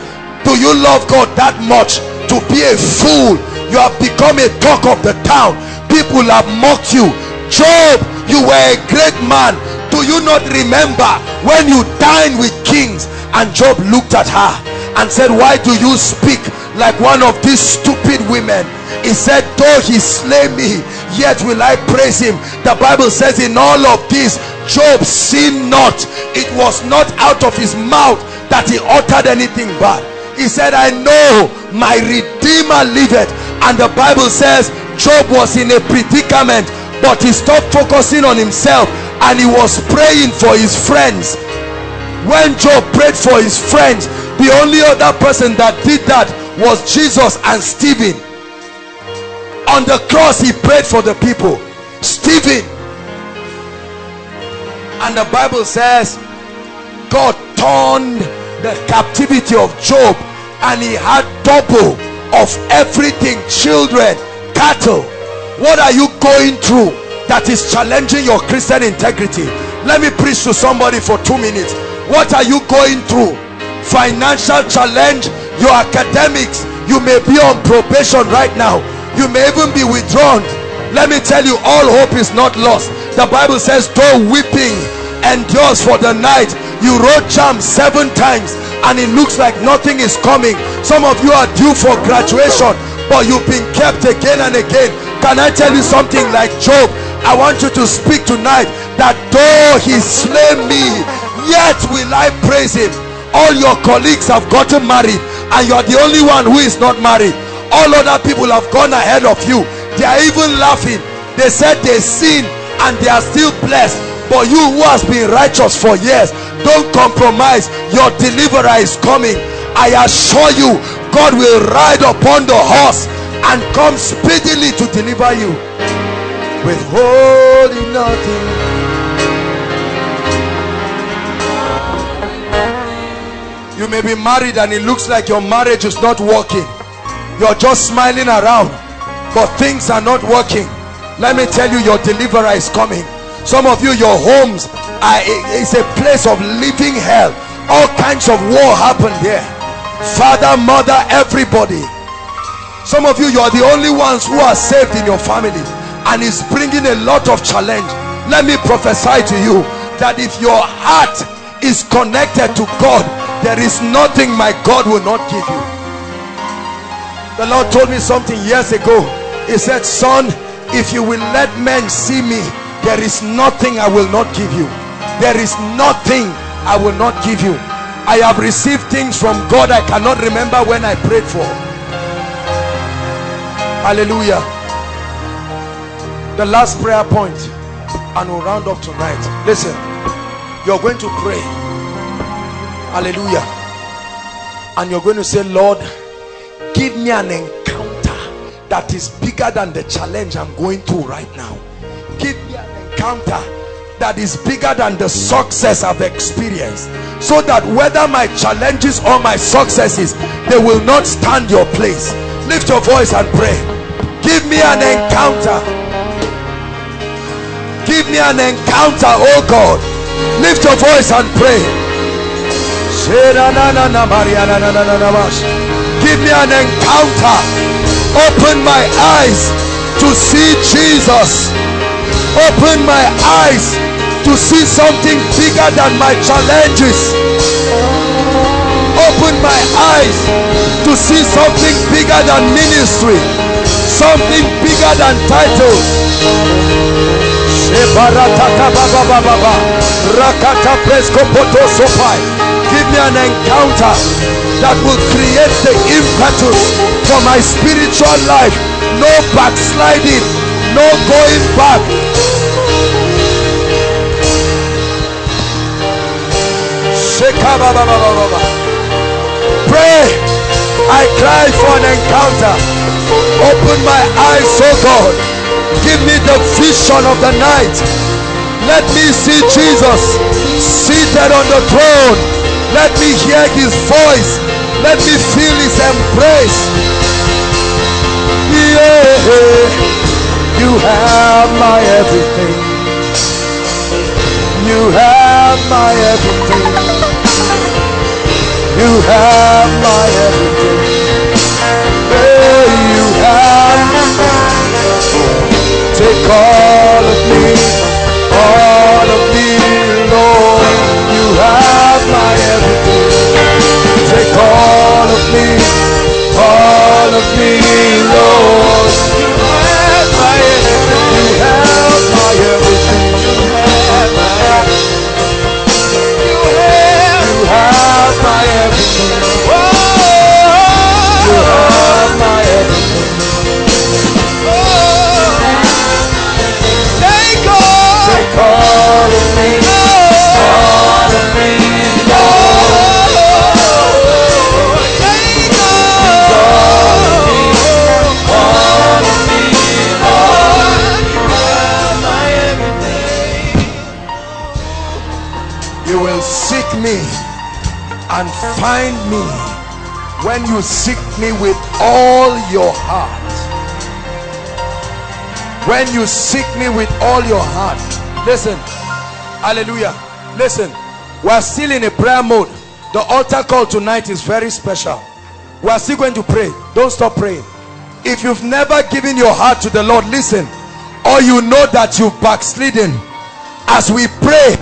Do you love God that much to be a fool? You have become a talk of the town. People have mocked you. Job, you were a great man. Do you not remember when you dined with kings? And Job looked at her and said, Why do you speak like one of these stupid women? He said, Though he slay me, yet will I praise him. The Bible says, In all of this, Job sinned not. It was not out of his mouth that he uttered anything bad. He said, I know my Redeemer liveth. And the Bible says, Job was in a predicament, but he stopped focusing on himself and he was praying for his friends. When Job prayed for his friends, the only other person that did that was Jesus and Stephen. On the cross, he prayed for the people. Stephen. And the Bible says, God turned the captivity of Job and he had double of everything children, cattle. What are you going through that is challenging your Christian integrity? Let me preach to somebody for two minutes. What are you going through? Financial challenge, your academics. You may be on probation right now. You may even be withdrawn. Let me tell you, all hope is not lost. The Bible says, though weeping endures for the night, you wrote JAMB seven times and it looks like nothing is coming. Some of you are due for graduation, but you've been kept again and again. Can I tell you something like Job? I want you to speak tonight that though he slay me, yet will I praise him. All your colleagues have gotten married, and you are the only one who is not married. All other people have gone ahead of you. They are even laughing. They said they sin and they are still blessed. But you who has been righteous for years, don't compromise. Your deliverer is coming. I assure you, God will ride upon the horse and come speedily to deliver you. Withholding nothing. You may be married and it looks like your marriage is not working. You're just smiling around, but things are not working. Let me tell you, your deliverer is coming. Some of you, your homes are is a place of living hell. All kinds of war happen there. Father, mother, everybody. Some of you, you are the only ones who are saved in your family, and it's bringing a lot of challenge. Let me prophesy to you that if your heart is connected to God, there is nothing my God will not give you. The Lord told me something years ago. He said, Son, if you will let men see me, there is nothing I will not give you. There is nothing I will not give you. I have received things from God I cannot remember when I prayed for. Hallelujah. The last prayer point, and we'll round up tonight. Listen, you're going to pray. Hallelujah. And you're going to say, Lord, give me an encounter that is bigger than the challenge I'm going through right now. Give me an encounter that is bigger than the success I've experienced. So that whether my challenges or my successes, they will not stand your place. Lift your voice and pray. Give me an encounter. Give me an encounter, oh God. Lift your voice and pray. Give me an encounter. Open my eyes to see Jesus. Open my eyes to see something bigger than my challenges. Open my eyes to see something bigger than ministry. Something bigger than titles. Shebarataka baba baba Rakata presko poto sopai. Me an encounter that will create the impetus for my spiritual life. No backsliding, no going back. Pray. I cry for an encounter. Open my eyes, oh God. Give me the vision of the night. Let me see Jesus seated on the throne. Let me hear his voice. Let me feel his embrace. Yeah, you have my everything. You have my everything. You have my everything. Hey, you have Take all with all your heart. When you seek me with all your heart listen. Hallelujah. Listen. We're still in a prayer mode. The altar call tonight is very special. We're still going to pray. Don't stop praying. If you've never given your heart to the lord listen. Or you know that you've backslidden. As we pray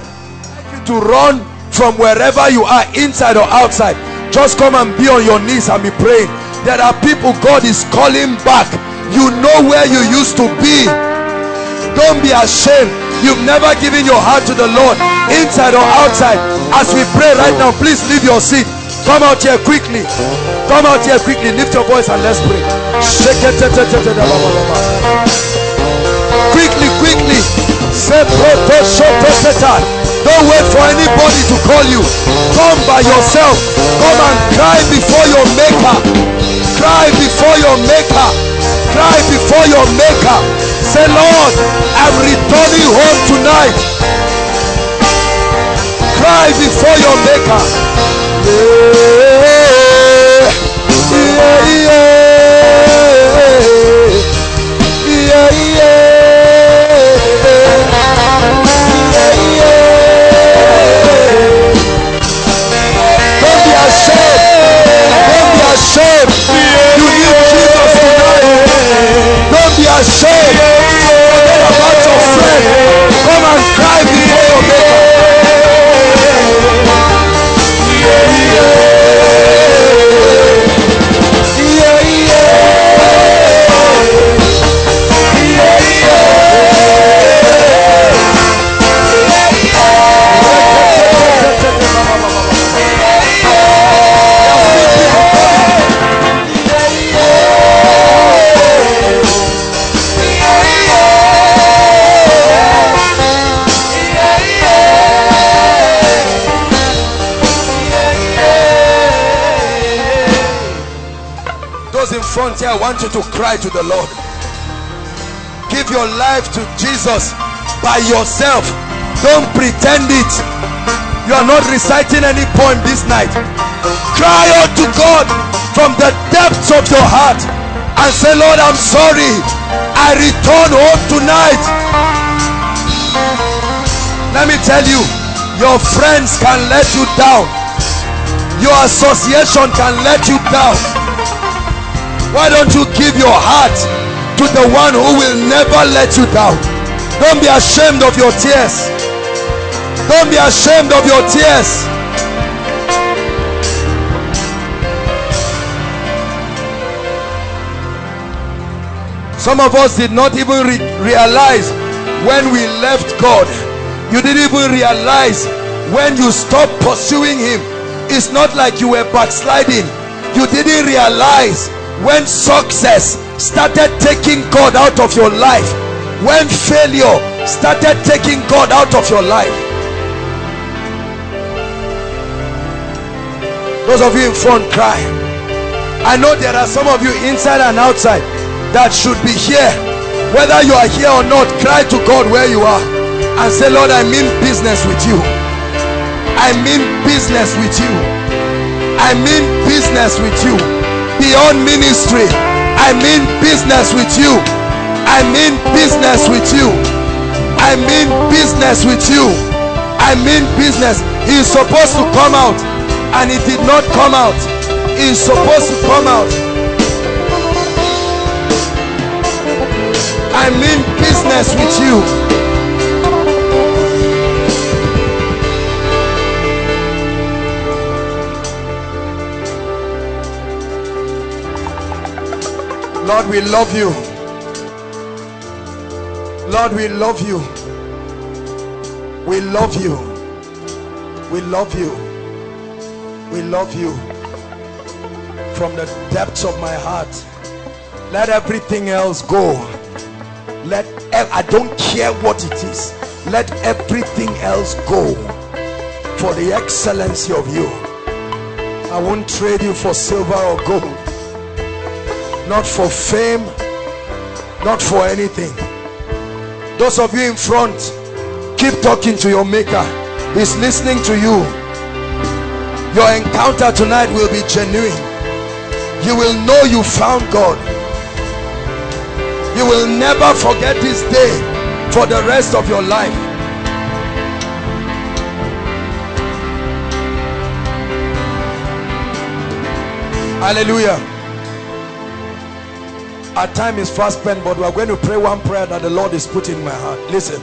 to run from wherever you are inside or outside. Just come and be on your knees and be praying there are people god is calling back. You know where you used to be. Don't be ashamed. You've never given your heart to the lord inside or outside. As we pray right now please leave your seat. Come out here quickly. Come out here quickly. Lift your voice and let's pray. Quickly quickly. Say, "Proto shoto don't wait for anybody to call you. Come by yourself. Come and cry before your maker cry before your maker cry before your maker say lord i'm returning home tonight cry before your maker yeah, yeah, yeah, yeah, yeah. Don't be ashamed. Don't be ashamed. Don't I want you to cry to the Lord. Give your life to Jesus by yourself. Don't pretend it. You are not reciting any poem this night. Cry out to God from the depths of your heart and say, Lord, I'm sorry. I return home tonight. Let me tell you, your friends can let you down. Your association can let you down. Why don't you give your heart to the one who will never let you down? Don't be ashamed of your tears. Don't be ashamed of your tears. Some of us did not even re- realize when we left God. You didn't even realize when you stopped pursuing Him It's not like you were backsliding. You didn't realize when success started taking God out of your life. When failure started taking God out of your life. Those of you in front cry. I know there are some of you inside and outside that should be here. Whether you are here or not, cry to God where you are and say, Lord, I mean business with you. I mean business with you. I mean business with you. Beyond ministry, I mean business with you. I mean business with you. I mean business with you. I mean business. He is supposed to come out and he did not come out. He is supposed to come out. I mean business with you. Lord, we love you. Lord, we love you. We love you. We love you. We love you. From the depths of my heart. Let everything else go. Let I don't care what it is. Let everything else go for the excellency of you. I won't trade you for silver or gold. Not for fame, not for anything. Those of you in front, keep talking to your maker. He's listening to you. Your encounter tonight will be genuine. You will know you found God. You will never forget this day for the rest of your life. Hallelujah. Our time is fast spent, but we are going to pray one prayer that the Lord is putting in my heart. Listen.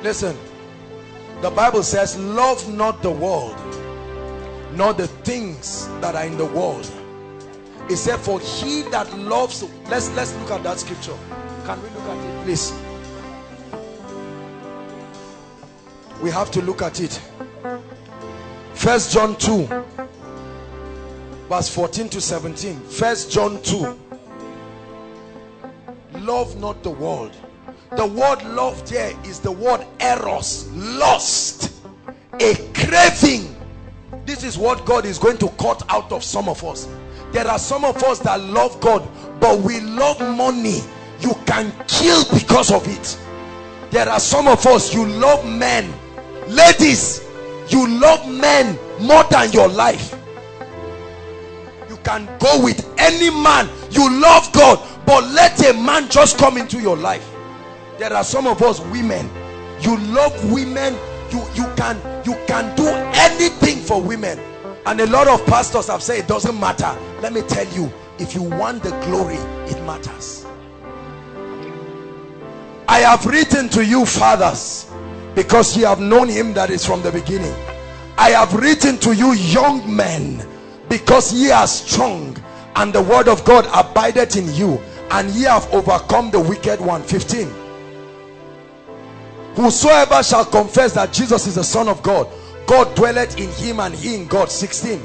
Listen. The Bible says, Love not the world, nor the things that are in the world. It said, For he that loves, let's let's look at that scripture. Can we look at it, please? We have to look at it. First John 2, verse 14 to 17. First John 2. Love not the world. The word love there is the word eros, lust, a craving. This is what God is going to cut out of some of us. There are some of us that love God, but we love money. You can kill because of it. There are some of us, you love men. Ladies, you love men more than your life. You can go with any man. You love God, but let a man just come into your life. There are some of us women. You love women. You you can you can do anything for women. And a lot of pastors have said it doesn't matter. Let me tell you, if you want the glory, it matters. I have written to you, fathers, because ye have known him that is from the beginning. I have written to you, young men, because ye are strong, and the word of God abideth in you, and ye have overcome the wicked one. 15. Whosoever shall confess that Jesus is the Son of God, God dwelleth in him and he in God. 16.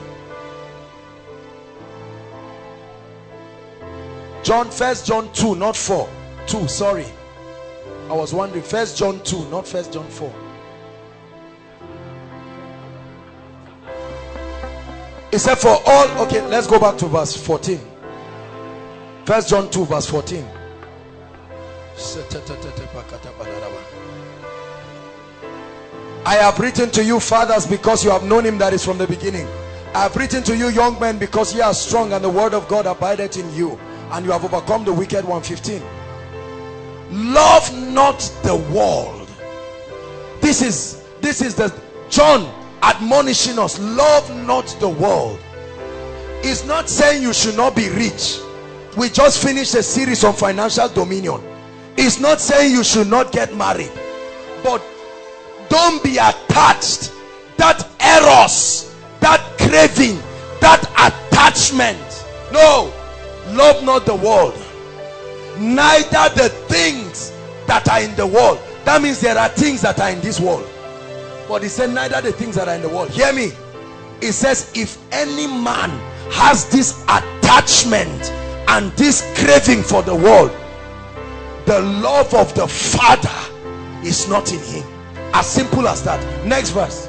John, first John 2, not 4. 2, sorry. I was wondering, first John 2, not first John 4. He said, For all, okay, let's go back to verse 14. First John 2, verse 14. I have written to you, fathers, because you have known him that is from the beginning. I have written to you, young men, because ye are strong, and the word of God abideth in you, and you have overcome the wicked one. 15. Love not the world. This is this is the John admonishing us. Love not the world. It's not saying you should not be rich. We just finished a series on financial dominion. It's not saying you should not get married. But don't be attached. That eros, that craving, that attachment. No, love not the world. Neither the things that are in the world. That means there are things that are in this world. But he said, neither the things that are in the world. Hear me. it says if any man has this attachment and this craving for the world the love of the father is not in him. As simple as that. Next verse.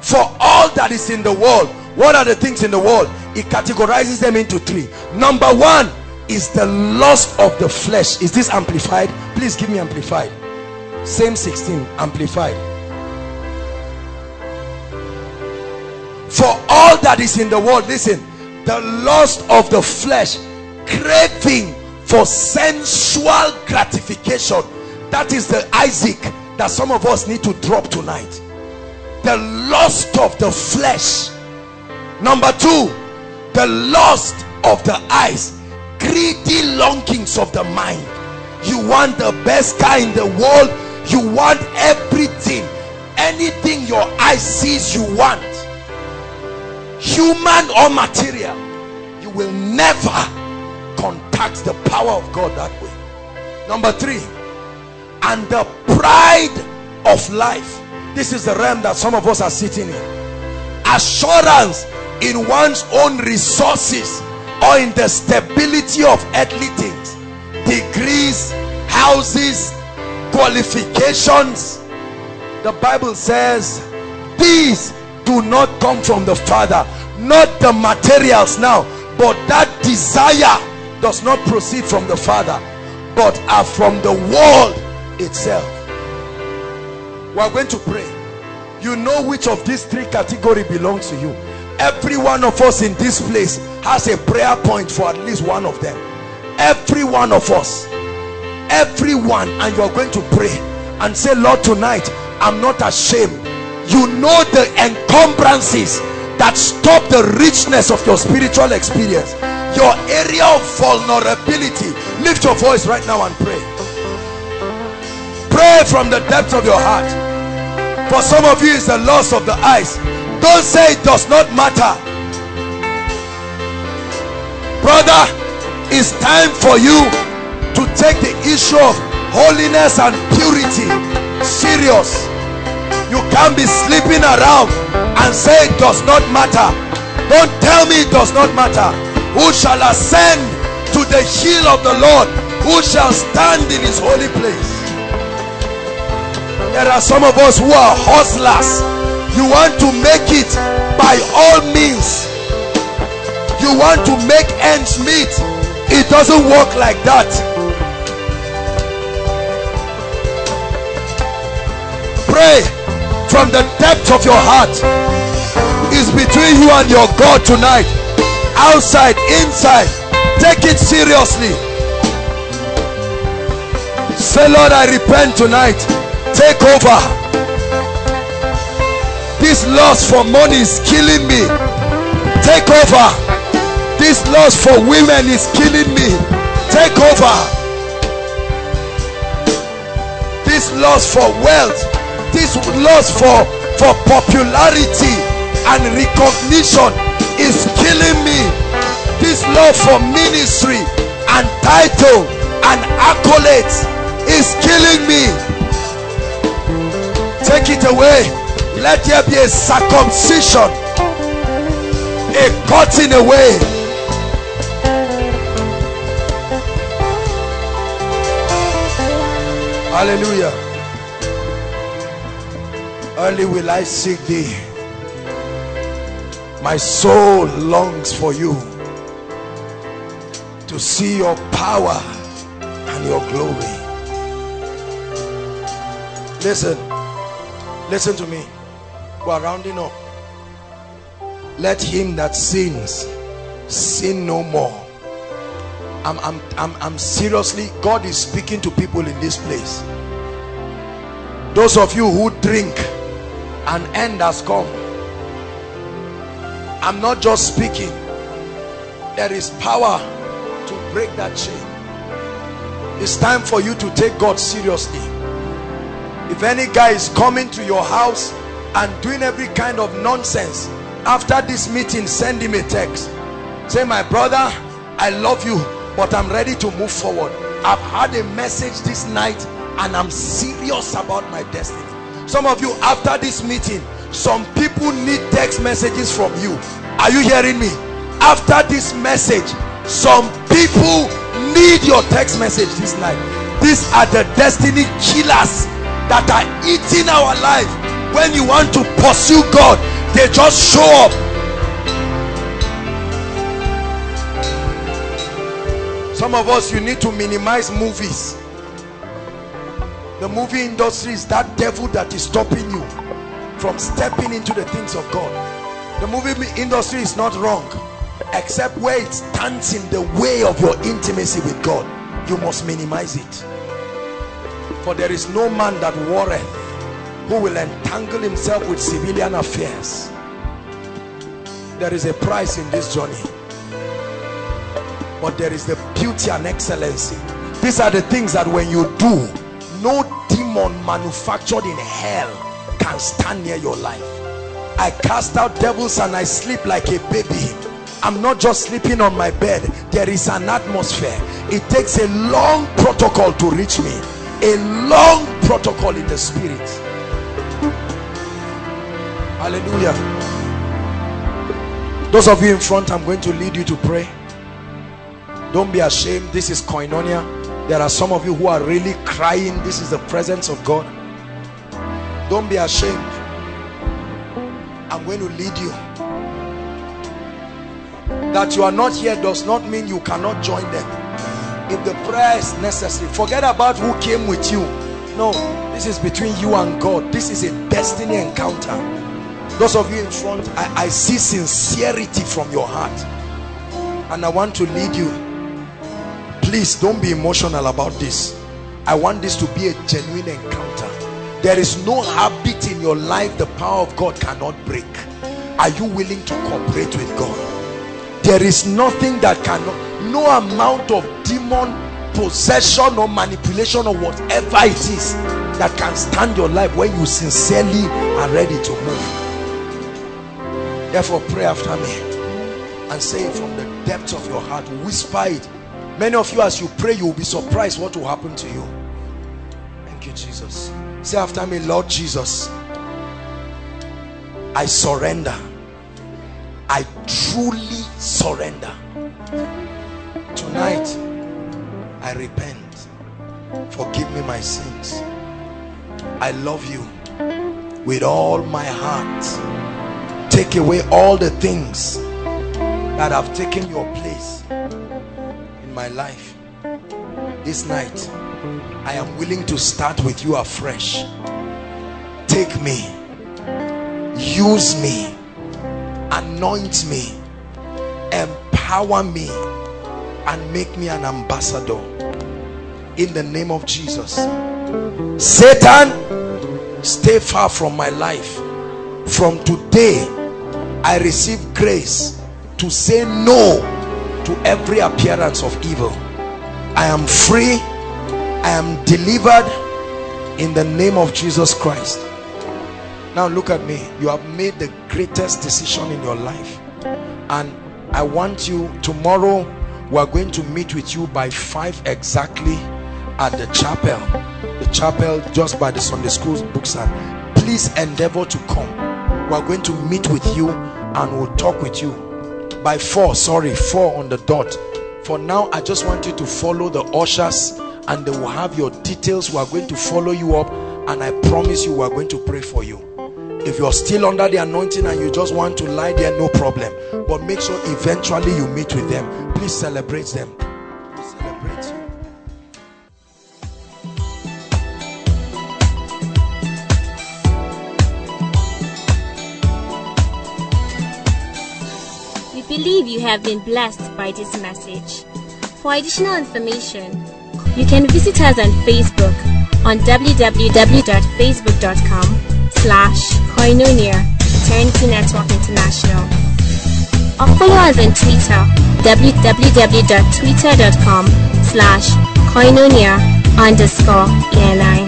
For all that is in the world what are the things in the world? It categorizes them into three. Number one is the lust of the flesh. Is this amplified? Please give me amplified. Same 16 amplified. For all that is in the world listen the lust of the flesh craving for sensual gratification. That is the isaac that some of us need to drop tonight. The lust of the flesh. Number two the lust of the eyes greedy longings of the mind. You want the best car in the world. You want everything. Anything your eye sees you want human or material you will never contact the power of God that way. Number three and the pride of life. This is the realm that some of us are sitting in. Assurance in one's own resources or in the stability of earthly things. Degrees houses qualifications. The bible says these do not come from the father not the materials now but that desire does not proceed from the father but are from the world itself. We are going to pray. You know which of these three category belongs to you. Every one of us in this place has a prayer point for at least one of them. Every one of us. Everyone. And you're going to pray and say lord tonight i'm not ashamed you know the encumbrances that stop the richness of your spiritual experience. Your area of vulnerability. Lift your voice right now and pray. Pray from the depths of your heart. For some of you it's the loss of the eyes. Don't say it does not matter. Brother it's time for you to take the issue of holiness and purity serious you can't be sleeping around and say it does not matter. Don't tell me it does not matter. Who shall ascend to the hill of the lord? Who shall stand in his holy place? There are some of us who are hustlers. You want to make it by all means. You want to make ends meet. It doesn't work like that. Pray from the depth of your heart. Is between you and your God tonight. Outside inside. Take it seriously. Say Lord I repent tonight. Take over. This lust for money is killing me. Take over. This lust for women is killing me. Take over. This lust for wealth this lust for for popularity and recognition is killing me. This love for ministry and title and accolades is killing me. Take it away. Let there be a circumcision a cutting away. Hallelujah early will i seek thee. My soul longs for you to see your power and your glory. Listen listen to me. We are rounding up. Let him that sins sin no more. I'm, I'm, I'm, I'm seriously God is speaking to people in this place. Those of you who drink an end has come. I'm not just speaking. There is power to break that chain. It's time for you to take God seriously. If any guy is coming to your house and doing every kind of nonsense after this meeting send him a text. Say my brother I love you but I'm ready to move forward. I've had a message this night and I'm serious about my destiny some of you after this meeting some people need text messages from you. Are you hearing me? After this message some people need your text message this night. These are the destiny killers that are eating our life. When you want to pursue god they just show up. Some of us you need to minimize movies the movie industry is that devil that is stopping you from stepping into the things of god. The movie industry is not wrong except where it stands in the way of your intimacy with god. You must minimize it. For there is no man that warreth who will entangle himself with civilian affairs. There is a price in this journey. But there is the beauty and excellency. These are the things that when you do no demon manufactured in hell can stand near your life. I cast out devils and i sleep like a baby. I'm not just sleeping on my bed. There is an atmosphere. It takes a long protocol to reach me. A long protocol in the spirit. Hallelujah. Those of you in front i'm going to lead you to pray. Don't be ashamed. This is koinonia there are some of you who are really crying. This is the presence of god. Don't be ashamed. I'm going to lead you. That you are not here does not mean you cannot join them. If the prayer is necessary forget about who came with you. No this is between you and god. This is a destiny encounter. Those of you in front I, I see sincerity from your heart. And I want to lead you please don't be emotional about this. I want this to be a genuine encounter. There is no habit in your life the power of God cannot break. Are you willing to cooperate with God? There is nothing that cannot no amount of demon possession or manipulation or whatever it is that can stand your life when you sincerely are ready to move. Therefore pray after me and say it from the depths of your heart. Whisper it many of you as you pray you will be surprised what will happen to you. Thank you jesus. Say after me lord jesus i surrender. I truly surrender. Tonight i repent. Forgive me my sins. I love you with all my heart. Take away all the things that have taken your place my life. This night I am willing to start with you afresh. Take me. Use me. Anoint me. Empower me. And make me an ambassador. In the name of Jesus. Satan stay far from my life. From today I receive grace to say no to every appearance of evil. I am free. I am delivered in the name of Jesus Christ. Now look at me. You have made the greatest decision in your life. And I want you tomorrow we are going to meet with you by five exactly at the chapel. The chapel just by the Sunday school books and please endeavor to come. We are going to meet with you and we'll talk with you by four sorry four on the dot. For now i just want you to follow the ushers and they will have your details. We are going to follow you up and i promise you we are going to pray for you. If you're still under the anointing and you just want to lie there no problem. But make sure eventually you meet with them. Please celebrate them believe you have been blessed by this message. For additional information, you can visit us on Facebook on www.facebook.com slash koinonia eternity network international or follow us on Twitter www.twitter.com slash koinonia underscore ENI.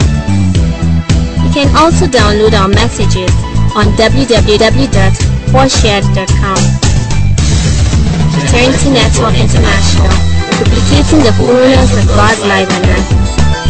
You can also download our messages on www.4shared.com. Eternity Network International, duplicating the fullness of God's life on earth.